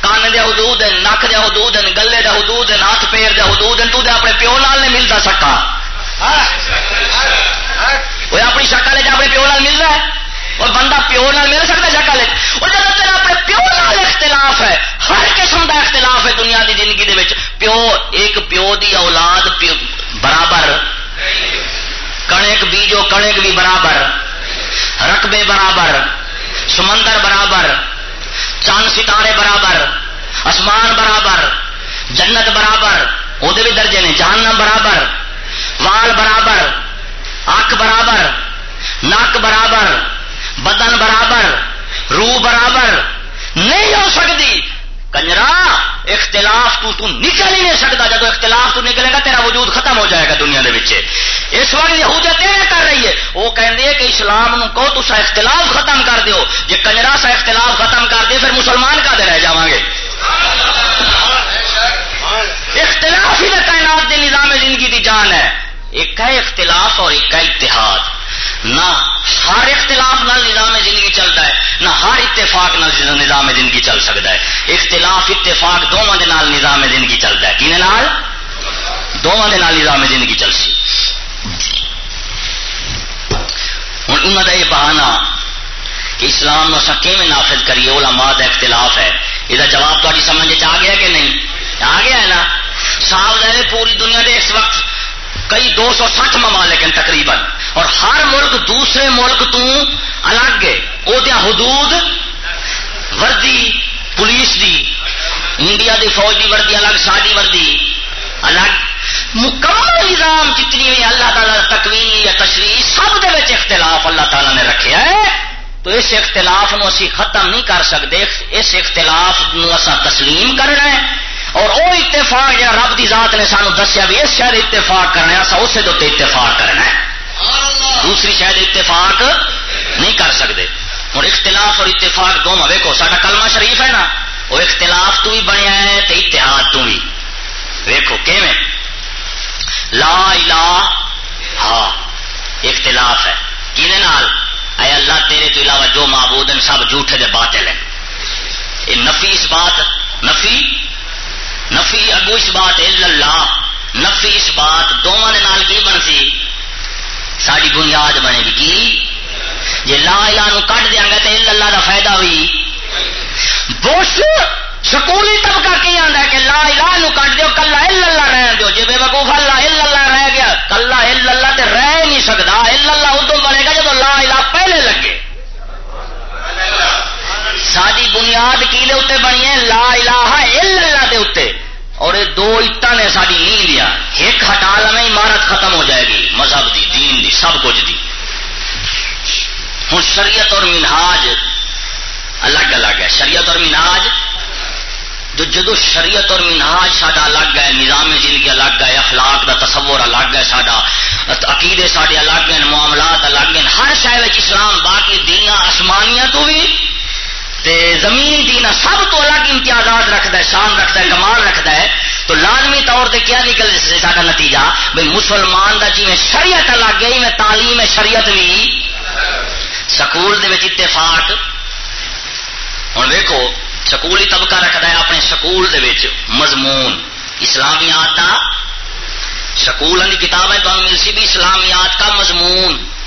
کان دے حدود ہیں نک دے حدود ہیں، گلے دے حدود ہیں، ہاتھ پیر دے حدود ہیں، تو دے اپنے پیو نال نہیں ملتا سکا۔ وہ اپنی شکل اپنے پیو نال مل رہا ہے۔ اور بندہ پیو نال مل سکتا شکل اور جب تیرا اپنے پیو نال اختلاف ہے، ہر قسم کا اختلاف ہے دنیا کی زندگی دے وچ۔ پیو، ایک پیو دی اولاد پیو برابر کنک بیجو کنک بھی برابر، رقبے برابر، سمندر برابر، چاند ستارے برابر، آسمان برابر، جنت برابر وہ بھی درجے نے، جہنم برابر، وال برابر اک برابر نک برابر، بدن برابر، روح برابر، نہیں ہو سکتی۔ کنجرا، اختلاف تو تو نکل ہی نہیں سکتا۔ جب اختلاف تو نکلے گا، تیرا وجود ختم ہو جائے گا دنیا دے بچے اس وقت یہودیت یہ کر رہی ہے، وہ کہندے کہ اسلام نو کو تو سا اختلاف ختم کر دیو۔ جی کنجرا سا اختلاف ختم کر دے، پھر مسلمان کا دے رہ جاؤں گے؟ اختلاف ہی کائنات دے نظام زندگی دی جان ہے۔ ایک ہے اختلاف اور ایک ہے اتحاد۔ نہ ہر اختلاف نال نظام زندگی چلتا ہے، نہ ہر اتفاق نال نظام زندگی چل سکتا ہے۔ اختلاف، اتفاق دونوں کے نال نظام زندگی چلتا ہے۔ کھنے دونوں کے نال نظام زندگی چل سی ہوں انہوں کا یہ بہانا کہ اسلام اصا کیون نافذ کریے؟ علماء کا اختلاف ہے۔ یہ جواب تاری سمجھ آ گیا کہ نہیں؟ آ گیا ہے نا؟ صاحب پوری دنیا کے اس وقت کئی دو سو سٹھ ممالک ہیں تقریباً۔ اور ہر ملک دوسرے ملک تو الگ ہے۔ وہ حدود وردی، پولیس دی، انڈیا دی فوج دی وردی الگ ساری وردی الگ۔ مکمل نظام جتنی بھی اللہ تعالیٰ تکوین یا تشریح، سب دے اختلاف اللہ تعالیٰ نے رکھے ہے تو اس اختلاف نو اسی ختم نہیں کر سکتے۔ اس اختلاف نو اسا تسلیم کرنا ہے اور وہ اتفاق جہاں رب کی ذات نے سانو دسیا بھی، اس شہر اتفاق کرنا ہے اسے دے اتفاق کرنا ہے۔ دوسری شاید اتفاق نہیں کر سکتے۔ اور اختلاف اور اتفاق دونوں ویکو سا کلمہ شریف ہے نا۔ وہ اختلاف تو بھی بنیا ہے تو اتحاد تو بھی۔ ویکو لا الہ ہاں اختلاف ہے۔ اے اللہ، تیرے تو علاوہ جو معبود ہیں، سب جھوٹے دے باطل ہیں۔ یہ نفی اس بات، نفی؟ نفی اگو اس بات اللہ، نفی اس بات۔ دونوں نال کی بن سی ساری بنیاد بنے گی کی؟ جی لا الہ نو کٹ دیا گا تو اللہ کا فائدہ ہوئی۔ بوش سکولی طبقہ کی آتا ہے کہ لا الہ نو کٹ دیو، کلا اللہ رہ دیو۔ جی بے وقوف اللہ اللہ رہ گیا۔ کلا اللہ تے رہ نہیں سکتا اللہ ادو بنے گا جب لا الہ پہلے لگے۔ ساری بنیاد کی دے اتنے بنی ہے؟ لا الہ اللہ دے اتنے اور یہ دو اٹا نے ساری نیند لیا۔ ایک ہٹا لیں عمارت ختم ہو جائے گی، مذہب دی، دین دی، سب کچھ دی۔ ہوں شریعت اور منہاج الگ الگ ہے۔ شریعت اور منہاج، جو جدو شریعت اور منہاج ساڈا الگ ہے، نظام زندگی الگ ہے، اخلاق دا تصور الگ ہے، ساڈا عقیدے سارے الگ ہیں، معاملات الگ ہیں۔ ہر شہر اسلام، باقی دینا آسمانیاں تو بھی تے زمین دینا سب تو الگ امتیازات رکھتا ہے، شان رکھتا ہے، کمال رکھتا ہے۔ تو لازمی طور سے کیا نکل سا نتیجہ؟ بھائی مسلمان کا جی میں شریعت الگ ہے میں تعلیم شریعت بھی سکول دے اتفاق۔ ہوں دیکھو سکول طبقہ رکھتا ہے اپنے سکول دے مضمون۔ اسلامیات کا سکول کی کتابیں تمہیں مل سی بھی، اسلامیات کا مضمون۔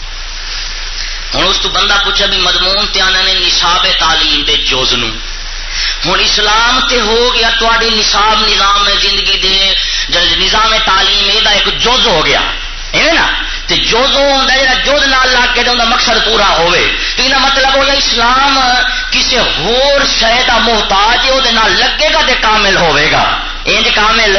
ہوں اس تو بندہ پوچھا بھی مضمون تیانا نے نصاب تعلیم دے جوز نو۔ ہوں اسلام تے ہو گیا تے نصاب نظام زندگی دے نظام تعلیم یہ ایک جز ہو گیا۔ ہے نا؟ تے جوز ہوتا ہے جوز نال لا کے انہیں مقصد پورا ہوئے تو یہ مطلب ہو گیا، اسلام کسی ہور شہ کا محتاج وہ لگے گا تے کامل ہوئے گا۔ انج کامل۔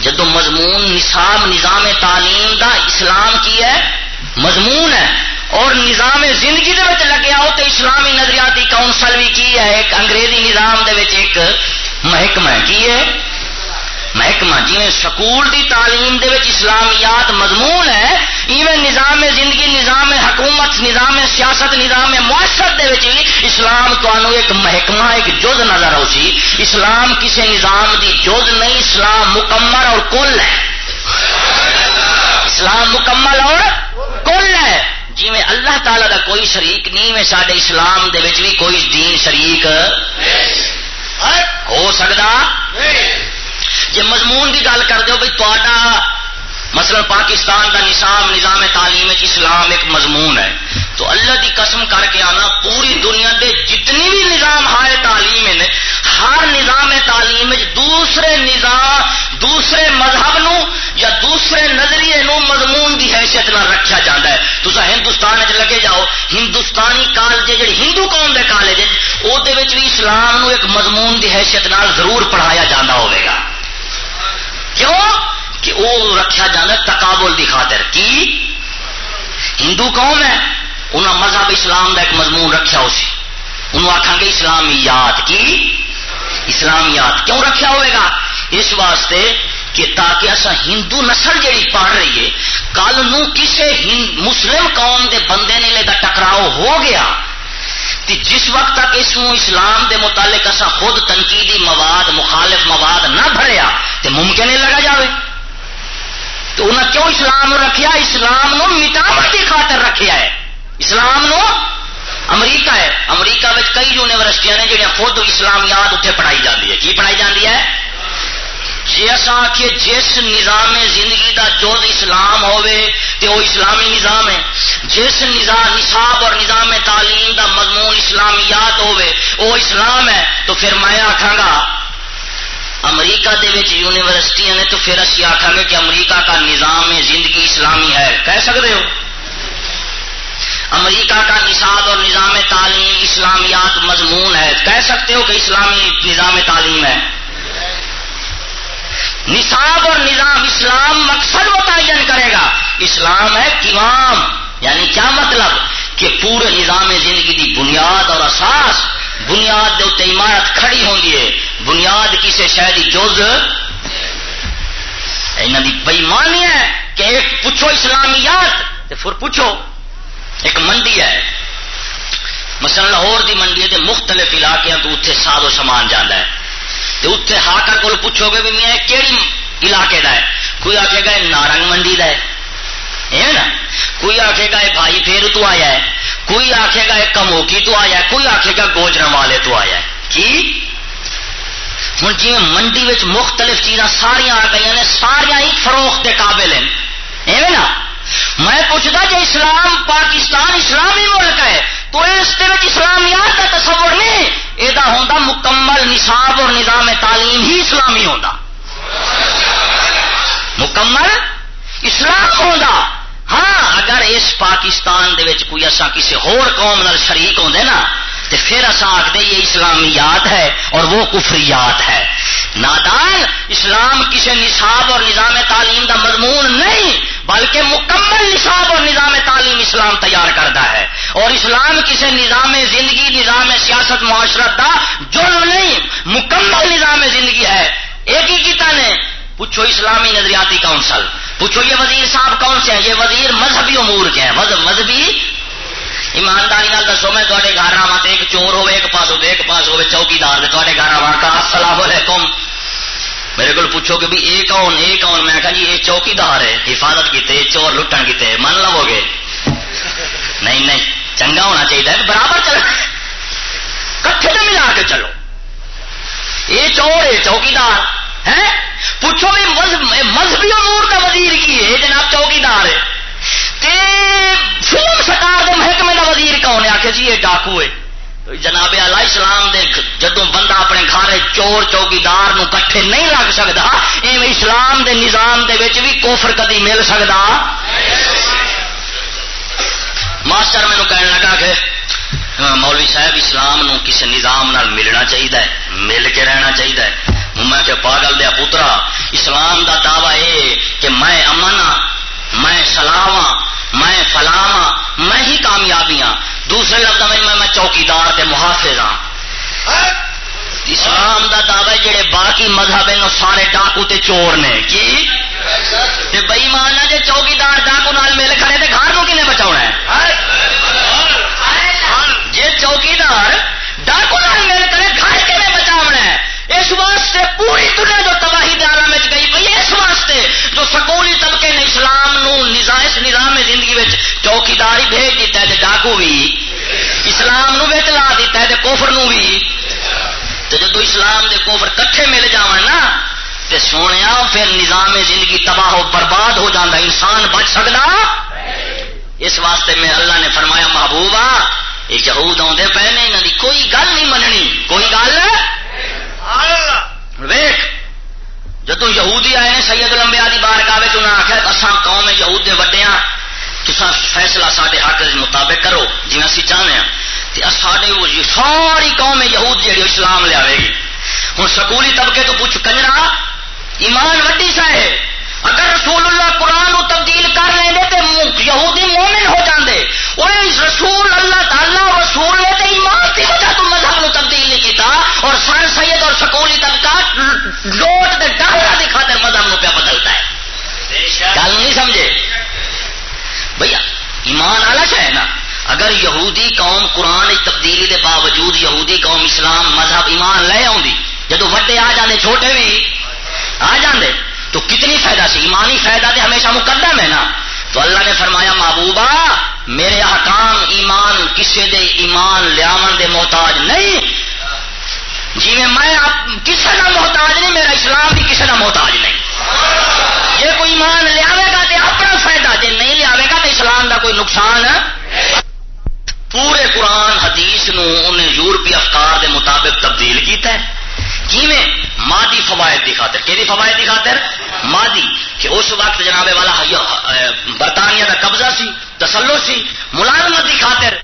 جدو مضمون نصاب نظام تعلیم دا اسلام کی ہے مضمون ہے اور نظام زندگی دے لگیا ہو تو اسلامی نظریاتی کاؤنسل بھی کی ہے، ایک انگریزی نظام دے ایک محکمہ کی ہے؟ محکمہ جی سکول دی تعلیم دے اسلامیات مضمون ہے، ایویں نظام زندگی، نظام حکومت، نظام سیاست، نظام معاشرت دے بھی اسلام تمہوں ایک محکمہ، ایک جز نظر آؤ سی۔ اسلام کسی نظام دی جز نہیں، اسلام مکمل اور کل ہے۔ اسلام مکمل اور ہے۔ جی میں اللہ تعالی دا کوئی شریک نہیں میں سارے اسلام دے بھی کوئی دین شریک ہو سکتا جی مضمون کی گل کر دو بھائی تا مثلا پاکستان کا نظام نظام تعلیم اسلام ایک مضمون ہے۔ تو اللہ کی قسم کر کے آنا، پوری دنیا دے جتنی بھی نظام ہائے تعلیم ہیں، ہر نظام تعلیم دوسرے نظام، دوسرے مذہب نو یا دوسرے نظریے نو مضمون کی حیثیت نہ رکھا جاتا ہے۔ تو ہندوستان چ لگے جاؤ، ہندوستانی کالج جی ہندو قوم کے کالج وہ بھی اسلام نو ایک مضمون کی حیثیت نال ضرور پڑھایا جانا ہوگا کیوں؟ کہ وہ رکھا جانا تقابل کی خاطر۔ کی؟ ہندو قوم ہے؟ انہوں مذہب اسلام کا ایک مضمون رکھا اسی انہوں آخان گے اسلامیات۔ کی؟ اسلامیات۔ کیوں رکھا ہوئے گا؟ اس واسطے کہ تاکہ اصا ہندو نسل جیڑی پڑھ رہی ہے، کل کسی مسلم قوم دے بندے نے لے ٹکراؤ ہو گیا جس وقت تک اس اسلام دے متعلق اصا خود تنقیدی مواد، مخالف مواد نہ بھریا تو ممکن نہیں لگا جائے تو انہیں کیوں اسلام رکھیا؟ اسلام نو مٹاوٹ کی خاطر رکھیا ہے۔ اسلام نو امریکہ ہے۔ امریکہ میں کئی یونیورسٹیاں نے جہاں خود اسلامیات اتنے پڑھائی جاتی ہے۔ کی پڑھائی جاتی ہے؟ جی اصا آخیے جس نظام زندگی دا جوز اسلام ہوئے تو وہ اسلامی نظام ہے۔ جس نظام نصاب اور نظام تعلیم دا مضمون اسلامیات ہوئے وہ اسلام ہے۔ تو پھر میں آخا گا امریکہ دے وچ یونیورسٹیاں نے تو پھر اسی آخا گے کہ امریکہ کا نظام زندگی اسلامی ہے۔ کہہ سکتے ہو؟ امریکہ کا نصاب اور نظام تعلیم اسلامیات مضمون ہے۔ کہہ سکتے ہو کہ اسلامی نظام تعلیم ہے؟ نصاب اور نظام اسلام مقصد متعین کرے گا۔ اسلام ہے قوام یعنی کیا مطلب؟ کہ پورے نظام زندگی دی بنیاد اور اساس بنیاد کے اتنے عمارت کھڑی ہوگی ہے۔ بنیاد کسی شہری جز؟ یہاں کی بےمانی ہے کہ ایک پوچھو اسلامیات تے پھر پوچھو۔ ایک منڈی ہے۔ مثلا لاہور دی منڈی ہے مختلف علاقے تو اتنے ساد و سامان جانا ہے۔ تو اتنے ہاکر کو پوچھو گے بھی میں کہڑی علاقے کا ہے۔ کوئی آخے گا نارنگ منڈی کا ہے۔ نا؟ کوئی آخے گا بھائی پھر تو آیا ہے۔ کوئی آخے گا ایک کموکی تو آیا ہے، کوئی آخے گا گوجر والے تو آیا ہے۔ کی؟ ہوں جی منڈی میں مختلف چیزاں ساریا آ گئی نے ساریا ہی فروخت کے قابل ہیں۔ ایویں نا؟ میں پوچھتا جی اسلام، پاکستان، اسلامی ملک ہے، تو اس اسلامیات کا تصور نہیں یہ ہوتا مکمل نصاب اور نظام تعلیم ہی اسلامی ہوتا مکمل اسلام ہوتا ہاں اگر اس پاکستان دے وچ کوئی اصا کسی ہور قوم نال شریک ہوندے نا تو پھر اصا آخر یہ اسلامیات ہے اور وہ کفریات ہے۔ نادان اسلام کسی نصاب اور نظام تعلیم دا مضمون نہیں، بلکہ مکمل نصاب اور نظام تعلیم اسلام تیار کرتا ہے۔ اور اسلام کسی نظام زندگی، نظام سیاست، معاشرت دا جرم نہیں، مکمل نظام زندگی ہے۔ ایک ہی کیتا نے، پوچھو اسلامی نظریاتی کونسل۔ پوچھو یہ وزیر صاحب کون سے ہیں؟ یہ وزیر مذہبی امور کے ہیں۔ مذہبی ایمانداری دسو میں تے گھر آوا تو ایک چور ہوے ایک پاس ہوے ایک پاس ہوے چوکیدار تے گھر آوا کا السلام علیکم۔ میرے کو پوچھو کہ بھی یہ کون یہ کون؟ میں کہا جی یہ چوکیدار ہے۔ حفاظت کیتے چور لٹن کیتے۔ من لو گے۔ نہیں نہیں، چنگا ہونا چاہیے برابر چل کٹھے تو ملا کے چلو۔ یہ چور ہے چوکیدار۔ ہے پوچھو بھی مذہبی امور کا وزیر کی ہے، جناب چوکیدار ہے۔ فلم سکار کے محکمے کا وزیر کون ہے؟ آخر جی یہ ڈاکو ہے۔ جناب اللہ اسلام دے جدو بندہ اپنے گھر چور چوکیدار نو کٹھے نہیں لگ سکتا ایویں اسلام دے نظام دے وچ بھی کوفر کدی مل سکتا ماسٹر مینو کہنے لگا کہ مولوی صاحب، اسلام نو کسی نظام نال ملنا چاہیے مل کے رہنا چاہیے میں کہ پاگل دیا پوترا، اسلام دا دعوی یہ کہ میں امن ہاں میں سلاواں، میں فلاواں، میں ہی کامیابیاں۔ دوسرے لفظ میں میں چوکیدار تے محافظ ہاں۔ اسلام دا دعوی جڑے باقی مذہب ہیں سارے ڈاکو تے چور نے۔ کی؟ تے بئی مانا جی چوکیدار ڈاکو نال مل کھڑے تے گھر کو کنے بچاؤ ہے؟ جی چوکیدار ڈاکو نال مل کرے گھر کنے بچاؤ ہے اس واسطے پوری دنیا جو تباہی دار گئی پی اس واسطے جو سکولی طبقے نے اسلام نو اس نظام زندگی میں چوکیداری بھیج دیتا ہے ڈاکو بھی اسلام نو بچ لا دیتا ہے کوفر نو بھی تو جب اسلام دے کوفر کٹھے مل جا نا تو سونے پھر نظام زندگی تباہ و برباد ہو جاتا انسان بچ سکتا اس واسطے میں اللہ نے فرمایا، محبوبہ، یہ یہود آدھے پے نے یہاں کی کوئی گل نہیں مننی، کوئی گل ویخ جدو یہودی آئے ہیں، سید لمبیا کی بار کا آخیا اصا قوم یہود دے وڈے ہاں فیصلہ سارے حق کے مطابق کرو جی اسی چاہتے ہاں۔ ہیں ساری قوم یہود جی اسلام لیا گی۔ ہوں سکولی طبقے تو پوچھ کنجرا، ایمان وڈی سا ہے۔ اگر رسول اللہ قرآن تبدیل کر لیں گے تو یہودی مومن ہو جاندے۔ اور رسول اللہ تعالیٰ رسول نے تو ایمان کی وجہ تو مذہب نو تبدیل نہیں کیتا، اور سر سید اور سکولی طبقہ لوٹ دے ڈاہرا کی خاطر مذہب نو پہ بدلتا ہے۔ گل نہیں سمجھے؟ بھیا، ایمان والا ہے نا۔ اگر یہودی قوم قرآن تبدیلی دے باوجود یہودی قوم اسلام مذہب ایمان لے آؤں جدو وڈے آ جانے چھوٹے بھی آ جاندے۔ تو کتنی فائدہ سی ایمانی فائدہ دے ہمیشہ مقدم ہے نا۔ تو اللہ نے فرمایا، محبوبہ، میرے احکام ایمان کسی دے ایمان لیا دے محتاج نہیں۔ جی میں کسی کا محتاج نہیں، میرا اسلام بھی کسی کا محتاج نہیں۔ یہ کوئی ایمان لیا گا تو اپنا فائدہ جی نہیں لیا گا تو اسلام کا کوئی نقصان پورے قرآن، حدیث نو انہیں یورپی افکار دے مطابق تبدیل کیتا ہے۔ جی کیویں مادی فوائد کی خاطر کہ فوائد کی خاطر؟ مادی کہ اس وقت جناب والا برطانیہ کا قبضہ سی تسلو سی، ملازمت کی خاطر۔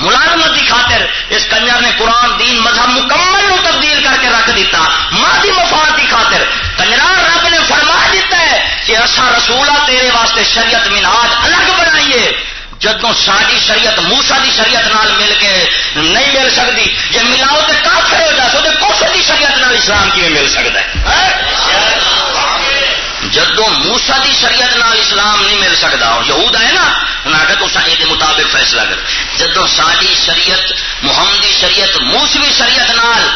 ملازمت کی خاطر اس کنجر نے قرآن، دین، مذہب مکمل تبدیل کر کے رکھ دیتا۔ مادی مفاد کی خاطر۔ کنجرا رب نے فرما دیتا ہے کہ اچھا اصا رسولہ تیرے واسطے شریعت مناج الگ بنائیے۔ جدو ساری شریعت موسا دی شریعت نال مل کے نہیں مل سکتی جی ملاؤ تو کافر ہو جا تو کوفر دی شریعت نال اسلام کی مل سکتا ہے؟ جدو موسا دی شریعت نال اسلام نہیں مل سکتا یہود ہے نا انہیں تو مطابق فیصلہ کر۔ جدو ساری شریعت محمدی شریعت موسمی شریعت نال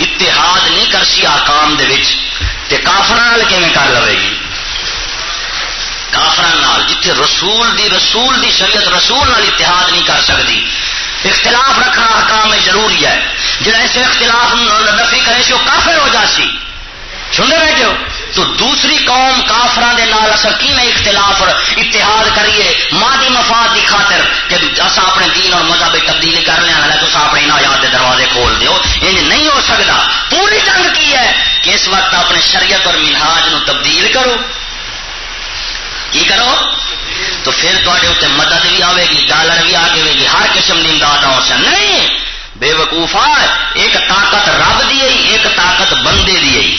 اتحاد نہیں کر سی آکام دے کافر کیون کر لے گی؟ کافر جتھے رسول دی رسول دی شریعت رسول نال اتحاد نہیں کر سکتی اختلاف رکھنا حکام ضروری ہے۔ جڑا ایسے اختلاف نفی کرے سی وہ کافر ہو جا سی۔ سنتے بیٹھے ہو تو دوسری قوم کافران دے نال اصل کی میں اختلاف اور اتحاد کریے؟ مادی مفاد کی خاطر کہ اصا اپنے دین اور مذہب تبدیلی کر لیا ہے تو اپنے عنایات دے دروازے کھول دیو۔ انج نہیں ہو سکتا پوری جنگ کی ہے کہ اس وقت اپنے شریعت اور منہاج نو تبدیل کرو۔ کی کرو تو پھر تے اتنے مدد بھی آئے گی ڈالر بھی آگے گی ہر قسم کی امداد آ سکے نہیں بے وقوفا ایک طاقت رب دی ایک طاقت بندے دی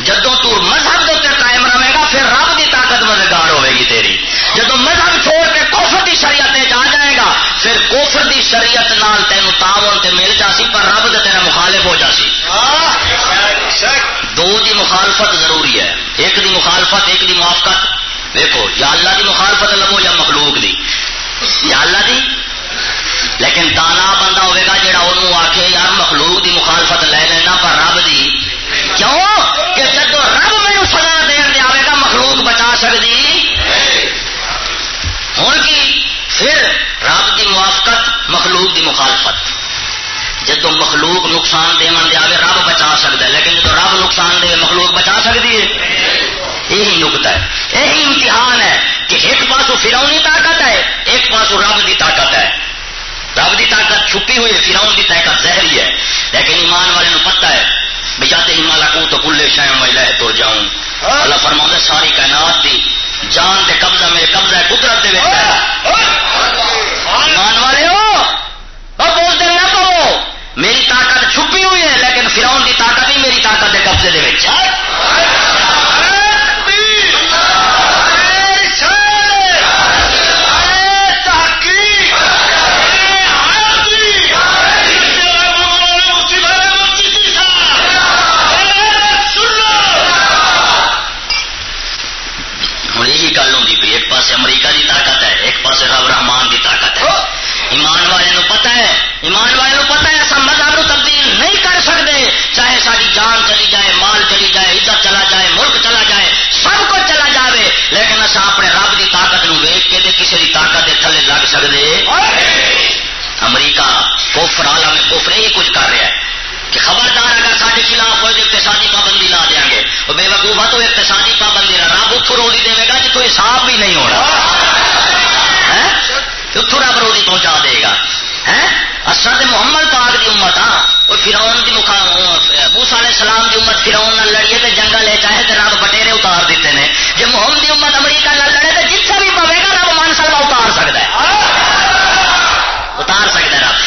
جدو تو مذہب کے قائم رہے گا پھر رب کی طاقت مددگار ہوے گی تیری جدو مذہب چھوڑ کے کوفر کی شریعت آ جائے گا پھر کوفر کی شریعت نال تین تاون تے مل جا سی پر رب تیرا مخالف ہو جا سی دو دی مخالفت ضروری ہے ایک دی مخالفت ایک دی موافقت دیکھو، یا اللہ دی مخالفت لگو یا مخلوق دی۔ یا اللہ دی؟ لیکن دانا بندہ ہوئے گا جہاں انہوں آخے یار مخلوق دی مخالفت لے لینا پر رب دی۔ کیوں؟ کہ جب رب میرے سزا دین دے آئے گا، مخلوق بچا سکتی ہوں کی؟ پھر رب کی موافقت، مخلوق کی مخالفت۔ جدو مخلوق نقصان دے من دے آئے رب بچا سکتا ہے۔ لیکن جب رب نقصان دے، مخلوق بچا سکتی ہے۔ یہی نقطہ ہے۔ یہی امتحان ہے کہ ایک پاسو فرونی طاقت ہے، ایک پاسو رب کی طاقت ہے۔ رب کی طاقت چھپی ہوئی ہے فراؤن کی طاقت زہری ہے۔ لیکن ایمان والے نو پتہ ہے بجاتے ہی مالا کو تو کلے شایم میں لے تر جاؤں اللہ فرما ساری کائنات دی جان دے قبضہ میرے قبضہ ہے، قدرت دے ایمان والے ہو اور بولتے نہ پو میری طاقت چھپی ہوئی ہے، لیکن فراؤن دی طاقت ہی میری طاقت دے قبضے دے امریکہ کی طاقت ہے ایک پاس رب رحمان کی طاقت ہے۔ ایمان والے پتا ہے ایمان والے پتا ہے ایسا مذہب تبدیل نہیں کر سکتے۔ چاہے ساری جان چلی جائے مال چلی جائے عزت چلا جائے ملک چلا جائے سب کچھ چلا جائے لیکن اصا اپنے رب کی طاقت نو ویچ کے کسی کی طاقت کے تھلے لگ سکتے امریکہ کوفر میں کوفر یہی کچھ کر رہا ہے۔ کہ خبردار اگر سارے خلاف ہوئے تو اقتصادی پابندی لا دیں گے۔ وہ بے وقوفا تو اقتصادی پابندی رب اتو روزی دے گا جتوں حساب بھی نہیں ہونا۔ اتو رب روزی پہنچا دے گا۔ اصل تو محمد پاک دی امت ہاں؟ وہ فراؤن کی موسا علیہ السلام کی امت نہ لڑیے تو جنگل لے چاہے تو رب بٹیرے اتار دیتے ہیں جی محمد کی امت امریکہ نہ لڑے تو جتنا بھی پوے گا رب مان سکتا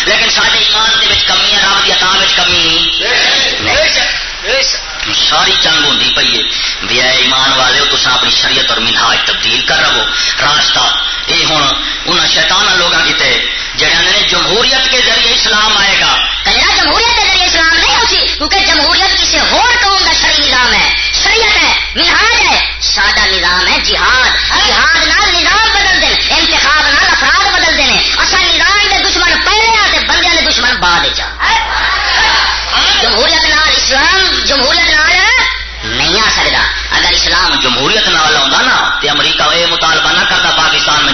لیکن سارے ایمان کے کمی ہے رب کی اتاب کمی ساری جنگ ہوں پی ہے۔ بھی ایمان والے تو اپنی شریعت اور منہاج تبدیل کر رہو۔ راستہ یہ ہوں ان شیتان لوگوں کی جہاں نے جمہوریت کے ذریعے اسلام آئے گا۔ کہنا جمہوریت کے ذریعے اسلام نہیں ہوتی کیونکہ جمہوریت کسی ہور قوم کا شرعی نظام ہے۔ شریعت ہے منہاج ہے سادہ نظام ہے جہاد۔ جہاد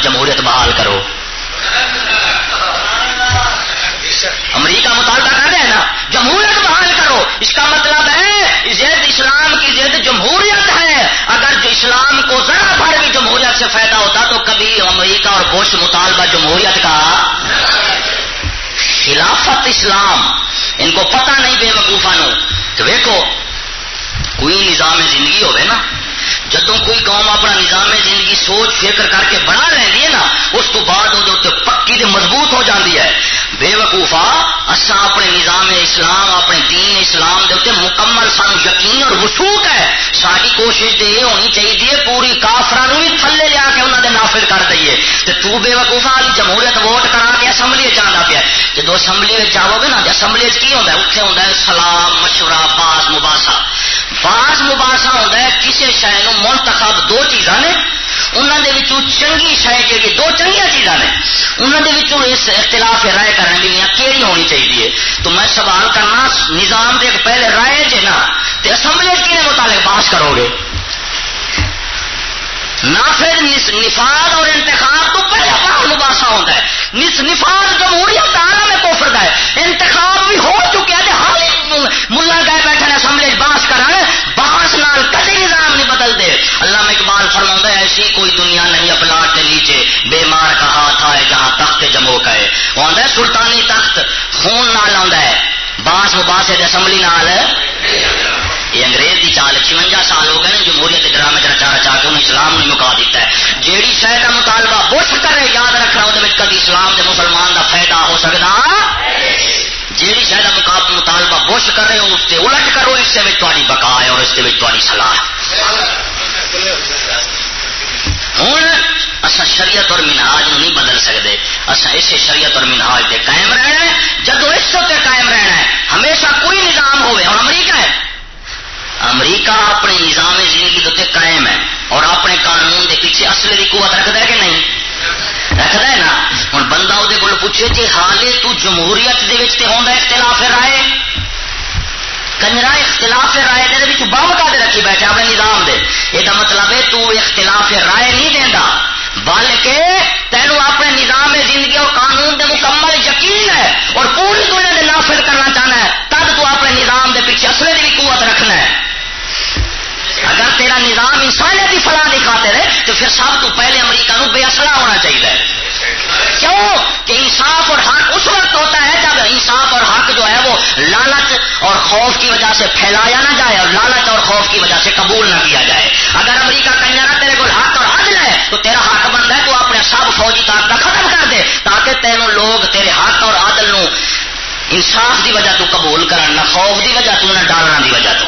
جمہوریت بحال کرو۔ امریکہ مطالبہ کر رہے ہیں نا، جمہوریت بحال کرو۔ اس کا مطلب ہے، زید اسلام کی زید جمہوریت ہے۔ اگر جو اسلام کو ذرا بھر بھی جمہوریت سے فائدہ ہوتا تو کبھی امریکہ اور بوش مطالبہ جمہوریت کا خلافت اسلام۔ ان کو پتہ نہیں بے وقوفا نو۔ تو دیکھو کوئی نظام زندگی ہوئے نا۔ جدو کوئی قوم اپنا نظام زندگی سوچ فکر کر کے بنا رہی ہے نا، اس کو بعد وہ پکی دے مضبوط ہو جاتی ہے۔ بے وقوفا اصا اپنے نظام اسلام، اپنے دین اسلام دے مکمل سانو یقین اور وسوخ ہے۔ ساری کوشش یہ ہونی چاہیے پوری کافران بھی تھلے لیا کے انہوں نے نافذ کر دئیے۔ تو بے وقوفا جمہوریت ووٹ کرا کے اسمبلی جانا پیا۔ جب اسمبلی جاؤ گے نا اسمبلی کی ہوتا ہے؟ اتنے ہوتا ہے سلام، مشورہ باس مباسا باس مباسا ہوتا ہے کسی شہر منتخب دو چیزاں نے انہوں دے وچوں چنگی شہ جی دو چنگیا چیزاں نے انہوں دے وچوں اس اختلاف رائے کرنے کی کہڑی ہونی چاہیے تو میں سوال کرنا، نظام دے پہلے رائے جے نا تو اسمبلی کے متعلق پاس کرو گے؟ نہ پھر نفاذ اور انتخاب تو پہلے باہر مباحثہ ہوتا ہے۔ نفاذ جمہوریت عالم میں کوفر ہے۔ انتخاب بھی ہو چکے ہیں، ہر ملا گئے بیٹھے اسمبلی باس کر باس نال کدی نظام نہیں بدل دے اللہ اقبال فرما ہے، ایسی کوئی دنیا نہیں اپلاٹ کے نیچے بے مار کا ہاتھ آئے جہاں تخت جمو کا ہے وہ آتا ہے، سلطانی تخت، خون نال آتا ہے۔ باس مباس اسمبلی نال۔ یہ انگریز کی چال چونجا سال ہو گئے جمہوریت ڈرامے رچا رچا کے انہیں اسلام نے مکا دیتا ہے۔ جیڑی شہ کا مطالبہ بش کرے یاد رکھنا وہ کبھی اسلام کے مسلمان کا فائدہ ہو سکتا جیڑی شاید مطالبہ بش کر رہے ہو اس سے الٹ کرو، اس سے تاری بقا ہے اور اس سے تاری سلاح ہوں اصا شریعت اور منہاج نہیں بدل سکتے اصا اسے شریعت اور منہاج دے قائم رہنا ہے۔ جب اس اتنے قائم رہنا ہے، ہمیشہ کوئی نظام ہوئے اور امریکہ ہے۔ امریکہ اپنے نظام زندگی کے قائم ہے اور اپنے قانون کے پیچھے اصل کی قوت رکھتا ہے کہ نہیں؟ رکھتا ہے نا؟ ہوں بندہ وہ کو پوچھے جی حالے تو جمہوریت کے ہوتا اختلاف رائے؟ کنجرا اختلاف رائے دے بم کر رکھی بیٹھے اپنے نظام دے۔ یہ مطلب ہے تو اختلاف رائے نہیں دینا بلکہ تینوں اپنے نظام زندگی اور قانون دے مکمل یقین ہے اور پوری دنیا دے نافذ کرنا چاہنا ہے تب تو اپنے نظام دے پیچھے اصلے کی بھی قوت رکھنا ہے اگر تیرا نظام انسانیت کی فلاح دکھاتے رہے تو پھر سب تو پہلے امریکہ نو بے اصلہ ہونا چاہیے۔ کیوں؟ کہ انصاف اور حق، اس وقت ہوتا ہے جب انصاف اور حق جو ہے وہ لالچ اور خوف کی وجہ سے پھیلایا نہ جائے اور لالچ اور خوف کی وجہ سے قبول نہ کیا جائے۔ اگر امریکہ کنجرا تیرے کو حق اور عدل ہے تو تیرا حق بند ہے، تو اپنے سب فوجی طاقت ختم کر دے، تاکہ تینوں لوگ تیرے حق اور عدل نو انصاف دی وجہ تو قبول کرن، نہ خوف دی وجہ تو، نہ ڈالنا دی وجہ تو۔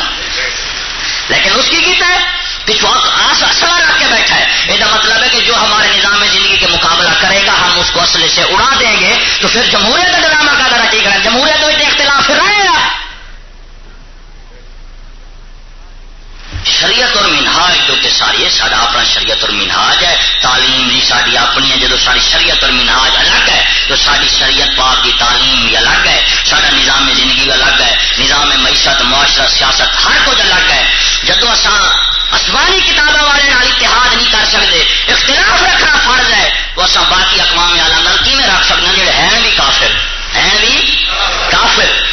لیکن اس کی کیتا ہے؟ پچھو آس اصلا رکھ کے بیٹھا ہے۔ یہ مطلب ہے کہ جو ہمارے نظام زندگی کے مقابلہ کرے گا، ہم اس کو اصل سے اڑا دیں گے، تو پھر جمہوریت کا ڈرامہ کا درا ٹھیک ہے۔ جمہوریت میں اختلاف رہے گا۔ شریعت اور منہاج جو کہ ساری ہے سارا اپنا شریعت اور منہاج ہے۔ تعلیم بھی ساری اپنی ہے جب ساری شریعت اور منہاج الگ ہے، تو ساری شریعت پاک کی تعلیم بھی الگ ہے۔ سارا نظام زندگی الگ ہے۔ نظام معیشت معاشرت سیاست، ہر کچھ الگ ہے۔ جدو اصا آسمانی کتابوں والے اتحاد نہیں کر سکتے۔ اختلاف رکھنا فرض ہے۔ وہ اصا باقی اقوام آلہ کی میں رکھ سکتے ہیں؟ جڑے ہیں بھی کافر۔ ہیں بھی کافر۔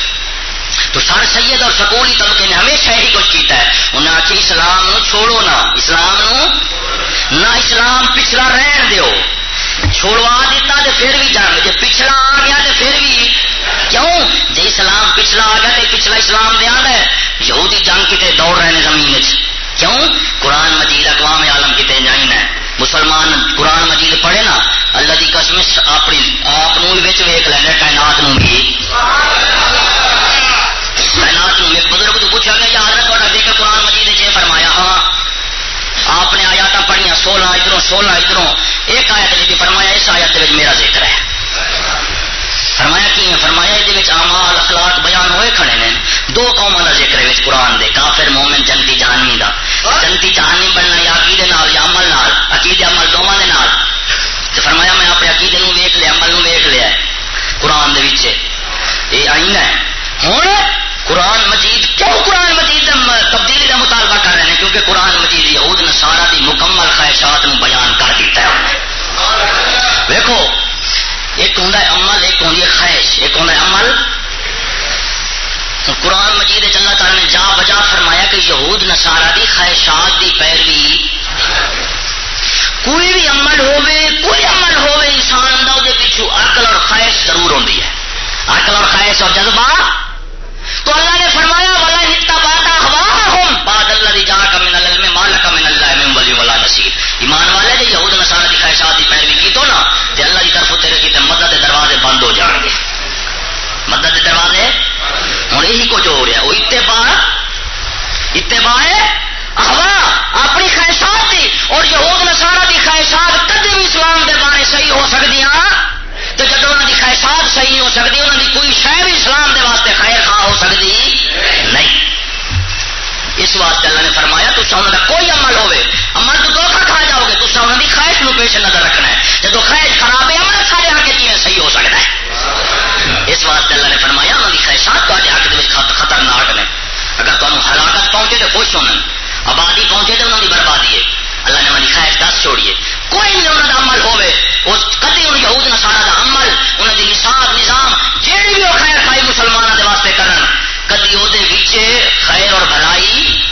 تو سر سید اور سکولی طبقے نے ہمیشہ یہی کچھ کیتا ہے۔ انہیں آخی اسلام نو چھوڑو نا اسلام نو نہ اسلام پچھلا رہن دیو۔ چھوڑوا دیتا تو پھر بھی جنگ۔ جی پچھلا آ گیا تو پھر بھی کیوں؟ جی اسلام پچھلا آ گیا تو پچھلا اسلام دیا ہے۔ یہودی جنگ کتنے دوڑ رہے ہیں زمین کیوں؟ قرآن مجید اقوام عالم کتنے جائن ہے مسلمان قرآن مجید پڑھے نا، اللہ کی قسم اپنی آپ ویک لینا کائنات بھی۔ کائنات ایک بزرگ تو پوچھا گیا یار میں تھوڑا دیکھ قرآن مجید نے فرمایا؟ ہاں۔ آپ نے آیات پڑھیا سولہ ادھر سولہ ادھر ایک آیت نے بھی فرمایا، اس آیت میرا ذکر ہے۔ فرمایا کی فرمایا یہ جی امال اخلاق بیان ہوئے کھڑے نے۔ دو قوموں کا ذکر ہے قرآن دے، کافر، مومن، جنتی، جہانی دا۔ جنتی، جہانی بننا یا عقیدے نال یا عمل نال، عقیدے عمل دونوں کے نال۔ فرمایا میں اپنے عقیدے نو ویک لیا، عمل نو ویک لیا قرآن دے یہ آئین ہے۔ ہوں قرآن مجید، کیوں قرآن مجید تبدیلی کا مطالبہ کر رہے ہیں؟ کیونکہ قرآن مجید یہود نسارا دی مکمل خواہشات بیان کر دیتا ہے۔ دیکھو ایک ہوں عمل، ایک ہوں خواہش، ایک ہوں عمل۔ قرآن مجید اللہ تعالی نے جا بجا فرمایا کہ یہود نسارا دی خواہشات دی پیروی، کوئی بھی عمل ہوے کوئی عمل ہوے انسان دا پیچھو عقل اور خواہش ضرور ہوتی ہے۔ عقل اور خواہش اور جذبہ۔ تو اللہ نے فرمایا والا ہتا باتا ہوا ہوں باد اللہ دی جا کا من العلم مال کا من اللہ من ولی ولا نصیر ایمان والے جی یہود نصارہ دی خواہشات دی پیروی کی تو نا تے اللہ دی طرف تیرے کی تے مدد دے دروازے بند ہو جان گے مدد دے دروازے ہوں یہی کچھ ہو رہا ہے وہ اتباع اتباع ہوا اپنی خواہشات دی، اور یہود نصارہ دی خواہشات کدی بھی اسلام دے بارے صحیح ہو سکتی تو جب انہوں کی خواہشات صحیح ہو سکتی انہوں کی کوئی شہ بھی اسلام دے واسطے خیر خواہ ہو سکتی نہیں۔ اس واسطے اللہ نے فرمایا، تو انہوں کا کوئی عمل ہوے عمل تو دھوکھا کھا جاؤ گے، تو انہوں کی خواہش نو پیش نظر رکھنا ہے۔ جب خواہش خراب ہے، عمل سارے حق کے صحیح ہو سکتا ہے۔ اس واسطے اللہ نے فرمایا انہوں کی خواہشات تے حق خطرناک نے۔ اگر تمہیں ہلاکت پہنچے تو خوش ہونا آبادی پہنچے تو انہوں کی بربادی ہے۔ اللہ نے ہماری خواہش دس چھوڑیے کوئی بھی انہوں کا عمل ہوے کدی ان یہود نسارا کا عمل۔ انہوں کی نصاب، نظام جہی بھی وہ خیر خائی مسلمانوں کے واسطے کرن کدی وہ خیر اور بھلائی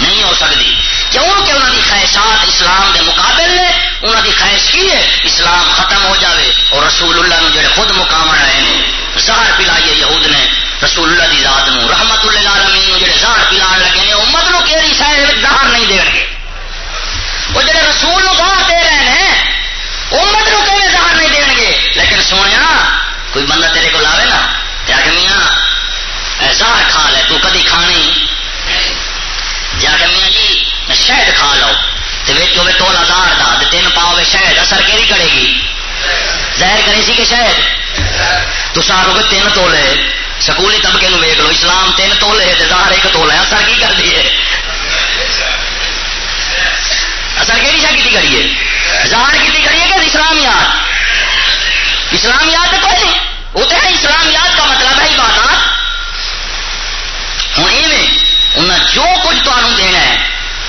نہیں ہو سکتی۔ کیوں کہ انہوں کی خواہشات اسلام کے مقابل نے، انہوں کی خواہش کی ہے، اسلام ختم ہو جاوے اور رسول اللہ نو جڑے خود مقام رہے ہیں زہر پلائیے یہود نے۔ رسول اللہ کی ذات نو رحمت اللہ عالمین جڑے زہر پلان لگے ہیں، امت نو کہڑی شاید زہر نہیں دے گے وہ جڑے رسول نو گاہ دے رہے ہیں، امت نو کہ زہر نہیں دین گے؟ لیکن سونے کوئی بندہ تیرے کو لاوے نا کیا کہ میاں زہر کھا لے، تو کدی کھانی؟ جا کہ میاں جی شہد کھا لو تو ٹولا زہر دا تین پاؤ شہد، اثر کہڑی کرے گی؟ زہر کرے سی کہ شہد؟ تو سارو گے تین تولے سکولی طبقے ویک لو، اسلام تین تولے زہر ایک تولا اثر کی کر دیے اصل کہڑی شا کی کریے ظاہر کی کریے کہ اسلامیات؟ اسلامیات تو کوئی نہیں۔ وہ تو ہے اسلامیات کا مطلب ہے عبادات۔ ہوں ایویں انہیں جو کچھ تمہیں دینا ہے،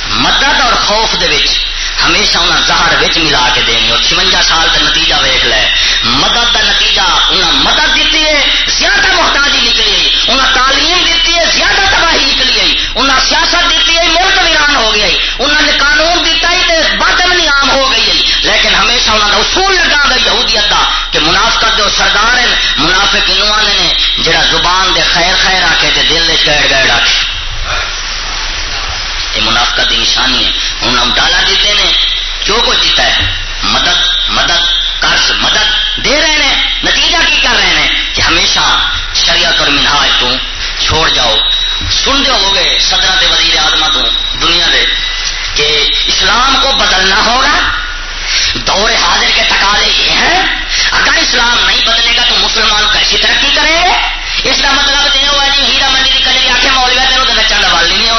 مدد اور خوف دے وچ۔ ہمیشہ انہیں زہر وچ ملا کے دینی اور چونجا سال کا نتیجہ ویک لے۔ مدد کا نتیجہ انہیں مدد دیتی ہے، زیادہ محتاجی نکلی انہیں تعلیم دیتی ہے، زیادہ تباہی نکلی آئی انہیں سیاست دیتی ہے، ملک ویران ہو گئی۔ انہوں نے قانون دیتا ہی تو بدمنی عام ہو گئی ہے۔ لیکن ہمیشہ انہوں نے اصول لگا گئی یہودیت کا کہ منافقت جو سردار ہیں، منافق انہوں نے، جڑا زبان دے خیر خیر آکے تے دل دے گیڑ گیڑ آکے یہ منافقت کی نشانی ہے۔ انہوں نے ڈالر دیتے ہیں۔ جو کچھ دیتا ہے۔ مدد مدد، قرض، مدد دے رہے ہیں۔ نتیجہ کی کر رہے ہیں کہ ہمیشہ شریعت اور منہاج تو چھوڑ جاؤ۔ سن دو ہو گئے صدرت وزیر آدما تو دنیا دے کہ اسلام کو بدلنا ہوگا۔ دور حاضر کے تقاضے یہ ہیں۔ اگر اسلام نہیں بدلے گا تو مسلمان کیسی ترقی کریں گے اس کا مطلب یہ ہوا جی ہیرا منڈی کی کجری آخر مولویا تینوں تو نچن کا بل نہیں آتا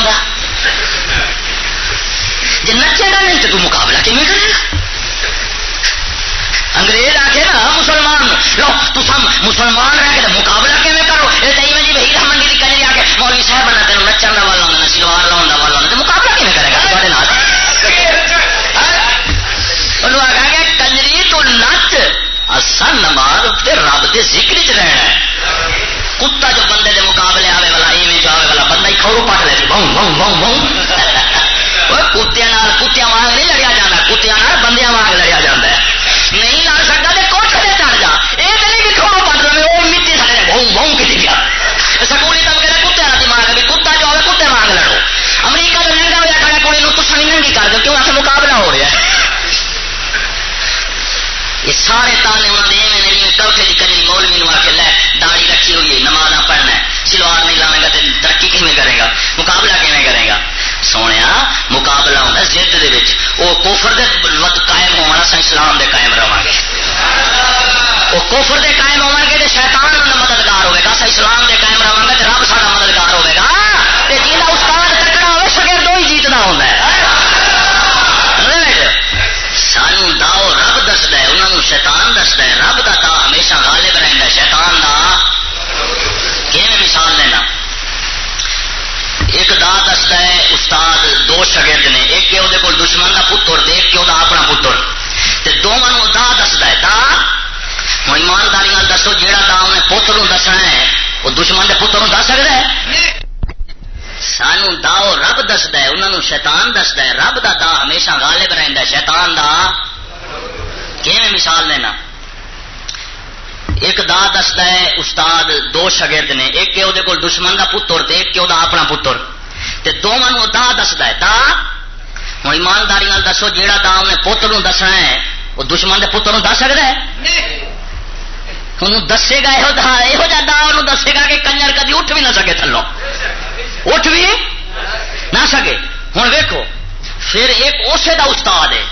جی نچے گا نہیں تو مقابلہ کیون کرے گا؟ انگریز آ کے نا مسلمان، لو، تو سم مسلمان رہ کے مقابلہ کیون کرو؟ یہ چاہیے جی ہیرا منڈی کی کجری آ کے مولوی صاحب بنا تین نچن کا بل آنا سلوار لاؤن کا بل آنا مقابلہ کیون کرے گا؟ تھوڑے نال۔ انہوں آخا گیا کنجری تو نچ اصا نماز رب کے ذکر چ رہنا ہے۔ کتا جو بندے دے مقابلے آئے والا، ایویں جو آئے والا، بندہ ہی کھورو پٹ لے بہوں بہوں بہوں بہوں کتیا کتیا وانگ نہیں لڑیا جانا کتیا بندیا وانگ لڑیا جاتا ہے۔ نہیں لڑ سکتا تو کوٹ سے چڑھ جا؟ یہ تو نہیں کہ کھورو پٹ لے وہ مٹی سارے بہوں بہوں کسی گیا سکولی طبقے کا کتے کا دماغ ہے کتا جو آئے کتے وانگ لڑو۔ امریکہ کا مہنگا ہوا کھڑا کڑی تو سنگی ننگی کر دو، کیوں ایسا مقابلہ ہو رہا ہے؟ یہ سارے تانے انہوں نے ایویں جی کوٹھے کی کری مولوی نو آ کے لے داڑی رکھی ہوئی ہے نماز پڑھنا ہے سلوار نہیں لانے گا تو ترقی کھے کرے گا؟ مقابلہ کھے کرے گا؟ سونے مقابلہ ہونا زد دے وہ کوفر دے قائم ہونا سا، اسلام دے قائم رہا گے۔ وہ کوفر دے قائم ہو گے تو شیطان مددگار ہوے گا، سا اسلام دے قائم رہا گا تو رب سا مددگار ہوے گا۔ جا استاد تکڑا ہوئے سگے دو ہی جیتنا ہوتا ہے۔ سانو داؤ رب دستا ہے انہوں نے شیطان دستا ہے۔ رب کا دا ہمیشہ غالب رہتا ہے، شیطان دا کہ مثال لینا؟ ایک دا دستا ہے، استاد دو شگرد نے، ایک کہ وہ دشمن کا پتر، ایک کہ وہ اپنا پتر۔ دونوں دا دستا ہے، دا ہوں ایمانداری دسو جہاں دا انہیں پتر دسنا ہے، وہ دشمن کے پتر دس سکتا ہے؟ سانو داؤ رب دستا ہے انہوں شیطان دستا ہے۔ رب دا دا ہمیشہ غالب رہتا ہے، شیطان دا۔ مثال لینا ایک دا دستا ہے، استاد دو شگرد نے، ایک کہ وہ دشمن کا پتر ایک کہ وہ اپنا پتر۔ دونوں دا دستا ہے دا ہوں ایمانداری دسو جہاں دا انہیں پتر دسنا ہے، وہ دشمن کے پتر دس سکتا ہے؟ انہوں دسے گا یہ دا انہوں دسے گا کہ کنجر کدی اٹھ بھی نہ سکے تھلو اٹھ بھی نہ سکے۔ ہوں ویکو پھر ایک اسے دا استاد ہے،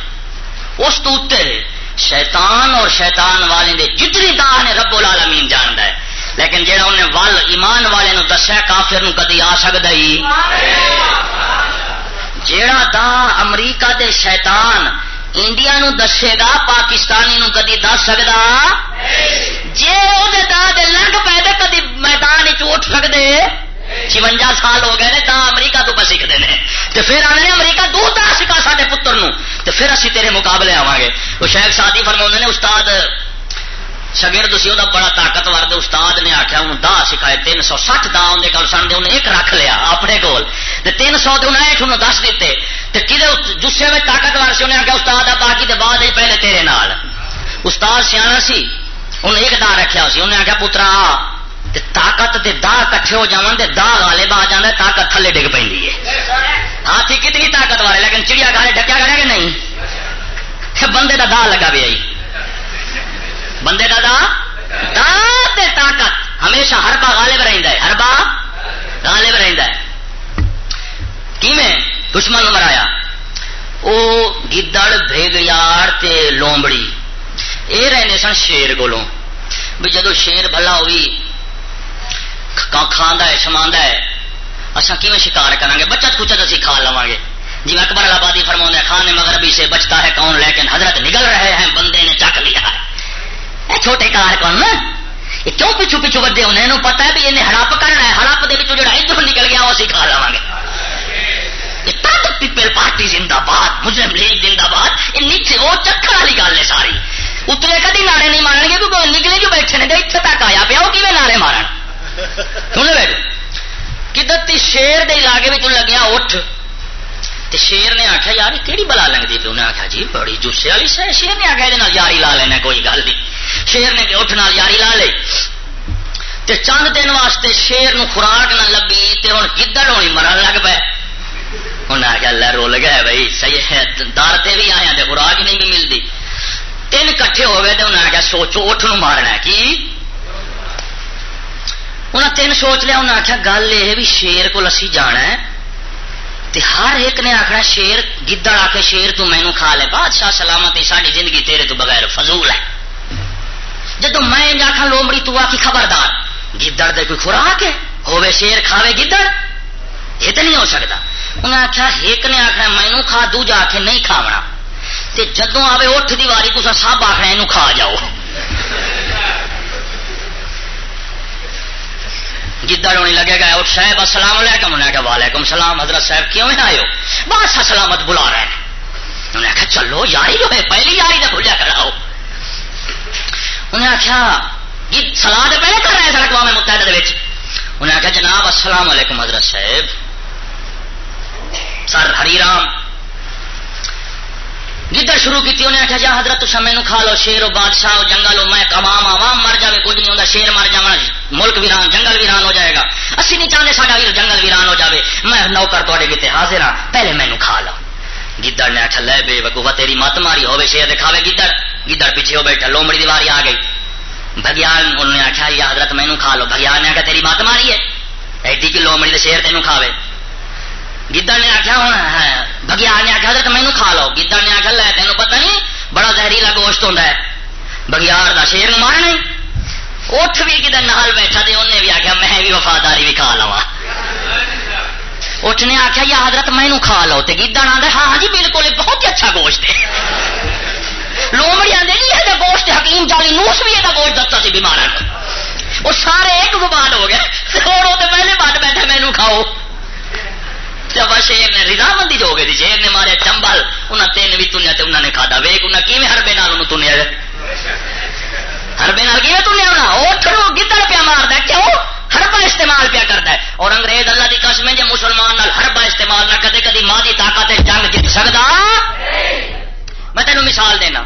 اس تو اتنے شیطان اور شیطان والے دے جتنی دا نے رب العالمین جانتا ہے لیکن جہاں انہیں ول ایمان والے نو دسیا، کافر نو کدی آ سکتا ہی؟ جیڑا دا امریکہ دے شیطان انڈیا نو دسے گا، پاکستانی نو کدی دس سکتا جی وہ لنگ پے تو کدی میدان اٹھ سکتے چونجا سال ہو گئے تا امریکہ تو پہ سیکھتے ہیں تو پھر آنے امریکہ دور دا سکھا سارے پتر نو۔ تو پھر اسی تیرے مقابلے آواں گے۔ وہ شیخ سادی فرما نے، استاد شگرد سی وہ بڑا طاقتور استاد نے آخیا ہوں دا سکھائے، تین سو سٹھ دا اندر کل سن دے انہیں ایک رکھ لیا اپنے کول۔ تین سو تو انہیں انہوں دس دیتے۔ کہ جسے میں طاقتور سی انہیں آخیا استاد باقی دے بعد پہلے تیرے نال۔ استاد سیاح سی انہیں ایک دا رکھیا سی۔ انہیں آخیا پترا طاقت دے دا کٹھے ہو جان دے، دا غالب آ جانا طاقت تھلے ڈگ پہ ہاتھی کتنی طاقتور ہے، لیکن چڑیا گالے ڈکیا کرے کہ نہیں؟ ہاں، بندے دا دا لگا بھی آئی بندے کا دا؟ دا طاقت۔ ہمیشہ ہر با غالب رہتا ہے۔ ہر با غالب رہتا ہے۔ دشمن مرایا وہ گدڑ بےگیار لومبڑی۔ یہ رہنے سن شیر کو بھی جدو شیر بھلا ہوئی کھانا ہے شما ہے۔ اصا کیون شکار کریں گے بچت کچت اسی کھا لوا گے جی اکبر آبادی فرما کھانے مغربی سے بچتا ہے کون؟ لیکن حضرت نکل رہے ہیں، بندے نے چک لیا ہے۔ چھوٹے کار کون یہ کیوں پچھو پچھو بڑے ہونے انہوں پتا ہے بھی انہیں ہڑپ کرنا ہے۔ ہڑپ دے جڑا ادھر نکل گیا وہ اسی کھا لوا گے۔ پیپل پارٹی زندہ باد مسلم لیگ زندہ باد، یہ نیچے وہ چکر والی گل ہے ساری۔ اترے کدی نعرے نہیں مارن گے؟ کیونکہ نکلے جو بیٹھے نے اتنے تک آیا پیا وہ کیون نعرے مارن؟ سن بیٹھ کدھر شیر دے علاقے میں لگیا اٹھ تے شیر نے آخیا یار کہڑی بلا لگتی پی؟ انہیں آخیا جی بڑی جوسے والی شہ شیر نے آخیا یہ یاری لا لینا، کوئی گل نہیں۔ شیر نے اٹھ نال یاری لا لی تے چند دن واسطے شیر نو خوراک نہ لبی، تے ہوں گدڑ ہونی مرن لگ پے۔ انہیں آخیا لے، رول گیا بھائی صحیح ہے، دار تے بھی آیا، تے خوراک نہیں بھی ملتی تین کٹھے ہو گئے تو انہیں آخیا سوچو، اٹھ نو مارنا کی؟ انہیں تین سوچ لیا، انہیں آخیا گل یہ بھی شیر کو اسی جانا ہے۔ تے ہر ایک نے آخنا شیر، گدڑ آ کے شیر تو مینو کھا لے، بادشاہ سلامتی ساری زندگی تیرے تو بغیر فضول ہے۔ جدو میں آخا لومڑی، تو آ کی خبردار۔ گدڑ دے کوئی خوراک ہے؟ ہوے شیر، کھاوے گدڑ؟ یہ تو نہیں ہو سکتا انہیں آخیا ایک نے آخنا مینو کھا دو جا کے نہیں کھاونا۔ تے جدو آوے اٹھ دی واری تو سب آخنا یہ کھا جاؤ۔ گدڑ ہونے لگے گا، اور صاحب، السلام علیکم۔ انہیں کہا، وعلیکم السلام، حضرت صاحب، کیوں نہ آئے بادشاہ سلامت بلا رہے ہیں۔ انہیں آخیا چلو، یاری جو ہے، پہلی یاری نہ بھولیا کراؤ انہیں آخیا جی، سلاد پہلے کر رہے ہیں سڑک میں متحدہ انہیں آخیا جناب، السلام علیکم، حضرت صاحب۔ سر ہری رام گدڑ شروع کی انہیں آخیا جا حضرت تو مینو کھا لو، شیر و بادشاہ جنگل ہو میں کمام عوام مر جائے کچھ نہیں ہوتا شیر مر جا جی، ملک ویران، جنگل ویران ہو جائے گا۔ اسی نہیں چاہتے سارا ویر جنگل ویران ہو جائے میں نوکر تے کتنے حاضر ہاں پہلے مینو کھا لو۔ گدڑ نے آخیا لے بے وقوفا تیری مت ماری ہوے شیر دکھاوے گدڑ گدڑ پیچھے ہو بیٹھا، لومڑی دیواری آ گئی۔ بگیان انہوں نے آخیا یا حضرت مینو کھا لو۔ بگیان نے آخیا تیری مت ماری ہے۔ ایڈی کی لومڑی کے شیر تینوں کھاوے۔ گدڑ نے آخیا ہوں بگیان نے آخیا حضرت مینو کھا لو۔ گدڑ نے آخیا لے تینوں پتہ نہیں بڑا زہریلا گوشت ہوتا ہے۔ بگیار کا شیر مارنا اٹھ بھی کدھر نال بیٹھا تو انہیں بھی آخیا میں بھی وفاداری بھی کھا لوا اٹھ نے آخیا یا حضرت مینو کھا لو تو گدڑ آدھا ہاں, ہاں جی بالکل بہت ہی اچھا گوشت ہے۔ لومڑی آدھے جی یہ گوشت حکیم جالی نوس بھی یہ گوشت دتا سی بیمار وہ سارے ایک زبان ہو گئے۔ اور وہ پہلے بات بیٹھا مینو کھاؤ۔ جب شیر نے رضا رضامندی جو گئی شیر نے مارے، چمبل انہیں تین بھی تنیا انہوں نے کھا ویک انہیں کیون ہربے نال تنیا ہربے نال کی تنیا ہونا؟ وہ گدڑ پیا مارتا کیوں؟ ہربا استعمال پیا کرتا ہے۔ اور انگریز اللہ کی قسم ہے جی مسلمان ہربا استعمال نہ کدے کدی ماں کی طاقت جنگ جیت سکتا میں تینوں مثال دینا۔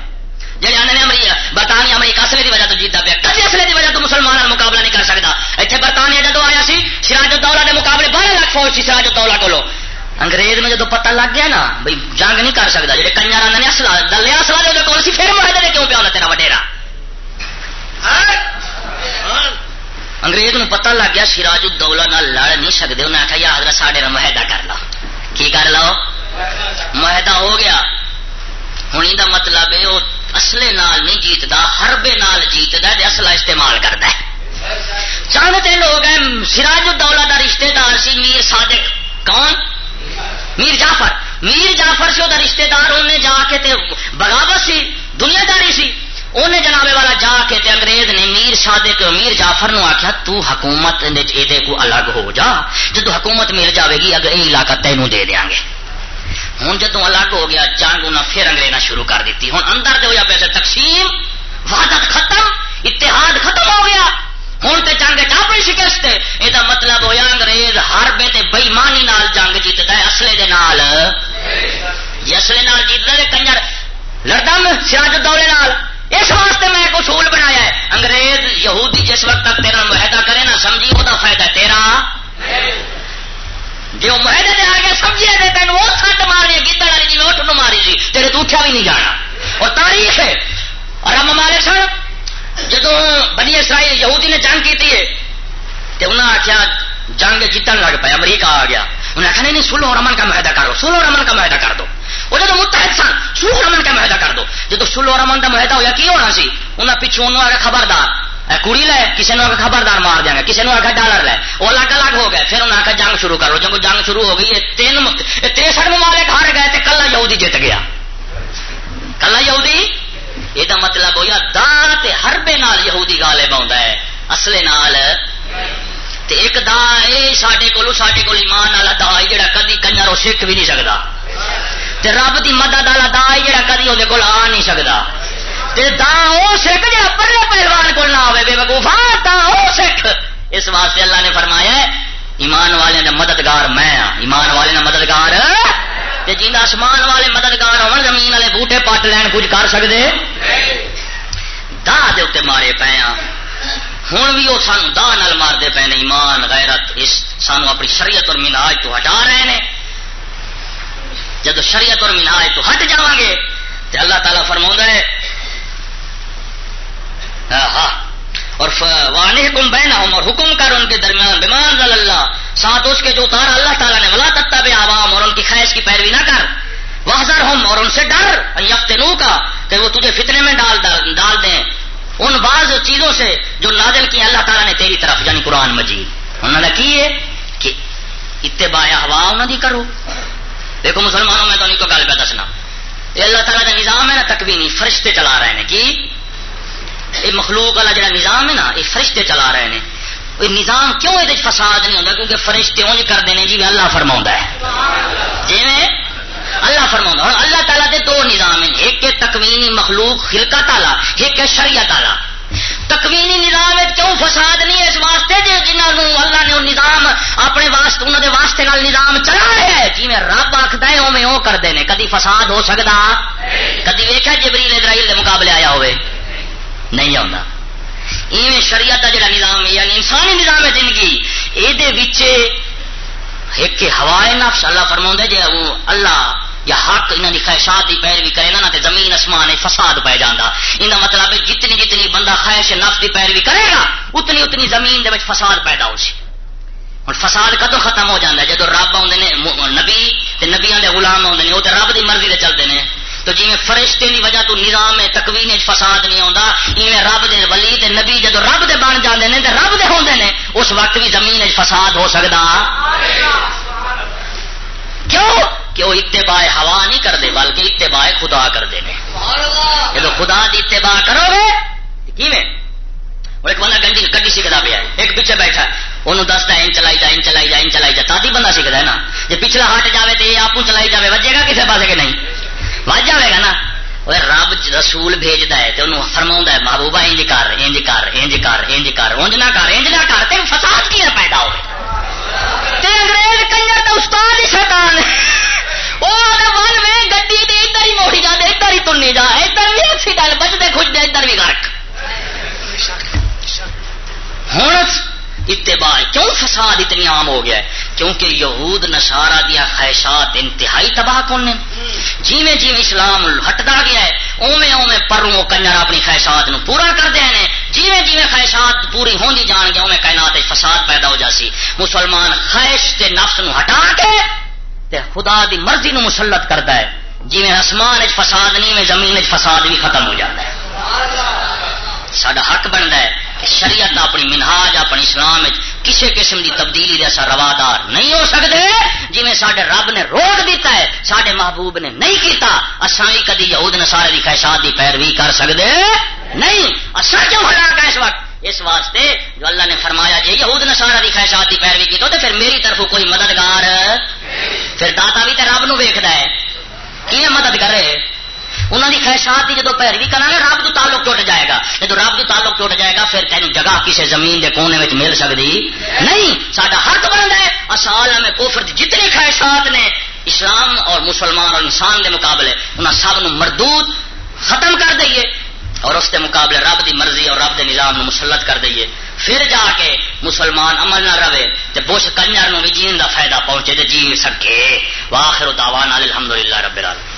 جی آنے امریکہ، برطانیہ امریکہ، اصلے کی وجہ تو جیتا پیا۔ کسی اصلے کی وجہ تو مسلمان مقابلہ نہیں کر سکتا اتنے برطانیہ جدو آیا سی، سراج الدولہ کے مقابلے بارہ لاکھ فوج سی سراج الدولہ کو انگریز میں جدو پتہ لگ گیا نا بھائی جنگ نہیں کر سکتا جی کنجر آدھے اصلا دلیا اصلا جو کون سی پھر معاہدے کیوں پیا تیرا وڈیرا؟ انگریز نو پتہ لگ گیا سراج الدولہ نہ لڑ نہیں سکتے انہیں آخیا یا حضرت ساڈے معاہدہ کر لو کی کر لو معاہدہ ہو گیا۔ ہوں یہ مطلب ہے وہ اصلے نال نہیں جیتتا ہربے نال جیتتا اصلا استعمال کرتا ہے۔ چاہتے لوگ ہیں، سراج الدولہ کا رشتے دار سی، میر صادق۔ کون؟ میر جعفر۔ میر جعفر سے وہ رشتے دار انہیں جا کے تے بغاوت سی دنیا داری سی۔ انہیں جنابے والا جا کے تے انگریز نے میر صادق میر جعفر نو آخیا تو حکومت کو الگ ہو جا۔ جدو حکومت مل جاوے گی اگر یہ علاقہ تینوں دے دیا گے۔ ہوں جدو الگ ہو گیا جنگ انہیں پھر انگریزا شروع کر دیتی۔ ہوں اندر جو ہوا پیسے تقسیم وحدت ختم، اتحاد ختم ہو گیا۔ ہوں تو جنگ چاپڑی شکست یہ مطلب ہوا انگریز ہر بے بےمانی جنگ جیتتا ہے اصلے دے نال۔ جی اصلے نال جیتتا ہے کنجر لڑتا سراج دورے نال۔ اس واسطے میں ایک اصول بنایا ہے۔ انگریز یہودی جس وقت تک تیرا معاہدہ کرے نا، سمجھی وہ فائدہ تیرا۔ جو معاہدے دے آ گیا سمجھے دے تین، وہ سٹ ماری گیتڑ والی جی اٹھ نو ماری جی، سی تیرے تو اٹھا بھی نہیں جانا۔ اور تاریخ ہے۔ اور ہم مالک سن، جدو بنی اسرائیل یہودی نے جنگ کی تو انہیں آخیا جنگ جیتن لگ پایا امریکہ آ گیا۔ انہیں آخیا نہیں سلو رمن کا معاہدہ کرو سلو رمن کا معاہدہ کر دو۔ وہ جب متحد سن، سلو رمن کا معاہدہ کر دو۔ جب سلو رمن کا معاہدہ ہوا کی ہونا سی؟ انہیں پچھوں انہوں آ خبردار۔ کڑی لے کسی نے خبردار مار دیا گا کسی نے آخر ڈالر لے۔ وہ الگ الگ ہو گئے، پھر انہیں آخر جنگ شروع کرو جب جنگ شروع ہو گئی تین تریسٹھ ممالک ہار گئے تو کلا یہودی جیت گیا۔ کلا یہودی؟ یہ مطلب ہو یا ہربے نال یہودی گالے باؤں ہے اصلے نال۔ تے ایک دا اے ساڈے کولو ساڈے کول ایمان والا دا جڑا کدی کنجر سکھ بھی نہیں سکتا تے رب دی مدد والا دا جڑا کدی وہ کول آ نہیں سکتا تے سکھ جڑا پرلے پہلوان کول نہ ہوے، بے وقوفا دا او سکھ۔ اس واسطے اللہ نے فرمایا ہے، ایمان والے دا مددگار میں ہاں۔ ایمان والے دا مددگار، تے جی آسمان والے مددگار ہون، زمین والے بوٹے پٹ لین کچھ کر سکتے دا دے اتنے مارے پے ہاں۔ ہوں بھی وہ سان دا نال مارتے پے ایمان، غیرت، اس سانو اپنی شریعت اور مناج تو ہٹا رہے ہیں جب شریعت اور مناج تو ہٹ جا گے تو اللہ تعالیٰ فرما ہے ہاں اور وانے حکم بہنا ہوں اور حکم کر ان کے درمیان بیمان اللہ ساتھ اس کے جو اتارا اللہ تعالیٰ نے، ولا تتا بے عوام اور ان کی خیش کی پیروی نہ کر۔ واضح ہم اور ان سے ڈر یفت کا کہ وہ تجھے فتنے میں ڈال ڈال دیں۔ ان بعض چیزوں سے جو نازل کی اللہ تعالیٰ نے تیری طرف یعنی قرآن مجید۔ انہوں نے کی ہے کہ اتباع ہوا انہوں نے کرو۔ دیکھو مسلمانوں، میں تو نہیں کو گل پہ دسنا۔ یہ اللہ تعالیٰ کا نظام ہے نا تک بھی نہیں فرشتے چلا رہے ہیں۔ کہ یہ مخلوق والا جڑا نظام ہے نا یہ فرشتے چلا رہے ہیں یہ نظام کیوں یہ فساد نہیں ہوتا کیونکہ فرشتے اونج کرتے ہیں جی اللہ فرما ہے۔ جی اللہ فرما ہوں اللہ تعالیٰ دے دو نظام ہیں۔ ایک ہے تکوینی مخلوق خلکا تالا ایک شریعت تالا تکوینی نظام کیوں فساد نہیں ہے؟ اس واسطے جی جنہوں اللہ نے نظام اپنے واسطے انہوں نے واسطے نال نظام چلا رہا ہے جی میں رب آخد ہے اوے وہ کرتے ہیں کدی فساد ہو سکتا کدی ویخا جبریل اسرائیل کے مقابلے آیا ہوئے۔ نہیں آتا ایویں شریعت کا جڑا نظام ہے یعنی انسانی نظام ہے زندگی۔ یہ ایک ہوائے نفس اللہ فرما جی وہ اللہ یا حق انہوں کی خواہشات کی پیروی کرے نا تو زمین اسمان فساد پی جانا یہ مطلب ہے، جتنی جتنی بندہ خواہش نفس کی پیروی کرے گا، اتنی اتنی زمین دے فساد پیدا ہو سی ہوں فساد کدو ختم ہو جاتا ہے؟ جدو رب آدھے نبی نبیا کے غلام آدھے وہ تو رب کی مرضی سے چلتے ہیں تو جی فرشتے کی وجہ تو نظام تکوین فساد نہیں آتا ایویں رب دے ولی تے نبی جدو رب دے بن جاتے ہیں تو رب دے ہوندے نے، اس وقت بھی زمین فساد ہو سکتا کیوں؟ کہ وہ اتباع ہوا نہیں کرتے بلکہ اتباع خدا کرتے ہیں جب خدا کی اتباع کرو گے، کیویں؟ اور ایک بندہ گنجی گڈی سیکھتا پیا ایک پیچھے بیٹھا انہوں دستا این چلائی جا این چلائی جا این چلائی جا، تادی بندہ سیکھتا ہے نا۔ جی پچھلا ہٹ جائے تو یہ آپ چلائی جائے وجے گا کسی پاس کہ نہیں؟ وج جائے گا نا وہ رب رسول بھیجتا ہے تو انہوں فرما ہے محبوبہ انج کر انج کر انج کر انج کر انج نہ کر انج نہ کر تین فساد کی پیدا ہو انگریز کنجر تو استاد ہی شیطان وہ من میں گڈی دے ادھر ہی موڑی جا ادھر ہی تنی جا ادھر بھی اچھی گل بچتے خوش دے ادھر بھی گرک ہوں اتباع کیوں فساد اتنی عام ہو گیا ہے کیونکہ یہود نشارا دیا خواہشات انتہائی تباہ کون جیویں جیویں اسلام ہٹتا گیا ہے اوے اوے پروں کنجر اپنی خواہشات نو پورا کرتے ہیں جیویں جیویں خواہشات پوری ہوندی جان گیا اوے کائنات فساد پیدا ہو جاسی مسلمان خواہش تے نفس نو ہٹا کے تے خدا دی مرضی نو مسلط کرتا ہے۔ جیویں آسمان فساد نہیں میں زمین فساد بھی ختم ہو جاتا ہے۔ سڈا حق بنتا ہے کہ شریعت اپنی منہاج، اپنی اسلام کسی قسم کی تبدیلی جیسا روادار نہیں ہو سکتے جی سڈے رب نے روک دیتا ہے سڈے محبوب نے نہیں کیتا اصا بھی کدی یہود نسارے کی خواہشات کی پیروی کر سکتے نہیں اصا کیوں ہلاک ہے اس وقت؟ اس واسطے جو اللہ نے فرمایا جی یہود نسارا کی خواہشات کی پیروی کی تو پھر میری طرف کوئی مددگار۔ پھر داتا بھی تو رب نو ویکد ہے۔ کی مدد کرے؟ انہوں کی خواہشات کی جب پیروی کرنا رب تو تعلق ٹوٹ جائے گا۔ جب رب تو تعلق ٹوٹ جائے گا، پھر تین جگہ کسی زمین کے کونے میں مل سکتی نہیں سارا حق بنتا ہے۔ اصال میں کوفر جتنی خواہشات نے، اسلام اور مسلمان اور انسان کے مقابلے انہوں سب مردود ختم کر دئیے۔ اور اس کے مقابلے رب دی مرضی اور رب دے نظام نو مسلط کر دئیے۔ پھر جا کے مسلمان عمل نہ رہے تو بش کنجر بھی جین کا فائدہ پہنچے تو جی سکے۔ واخر دعوان الحمد للہ رب العالمین۔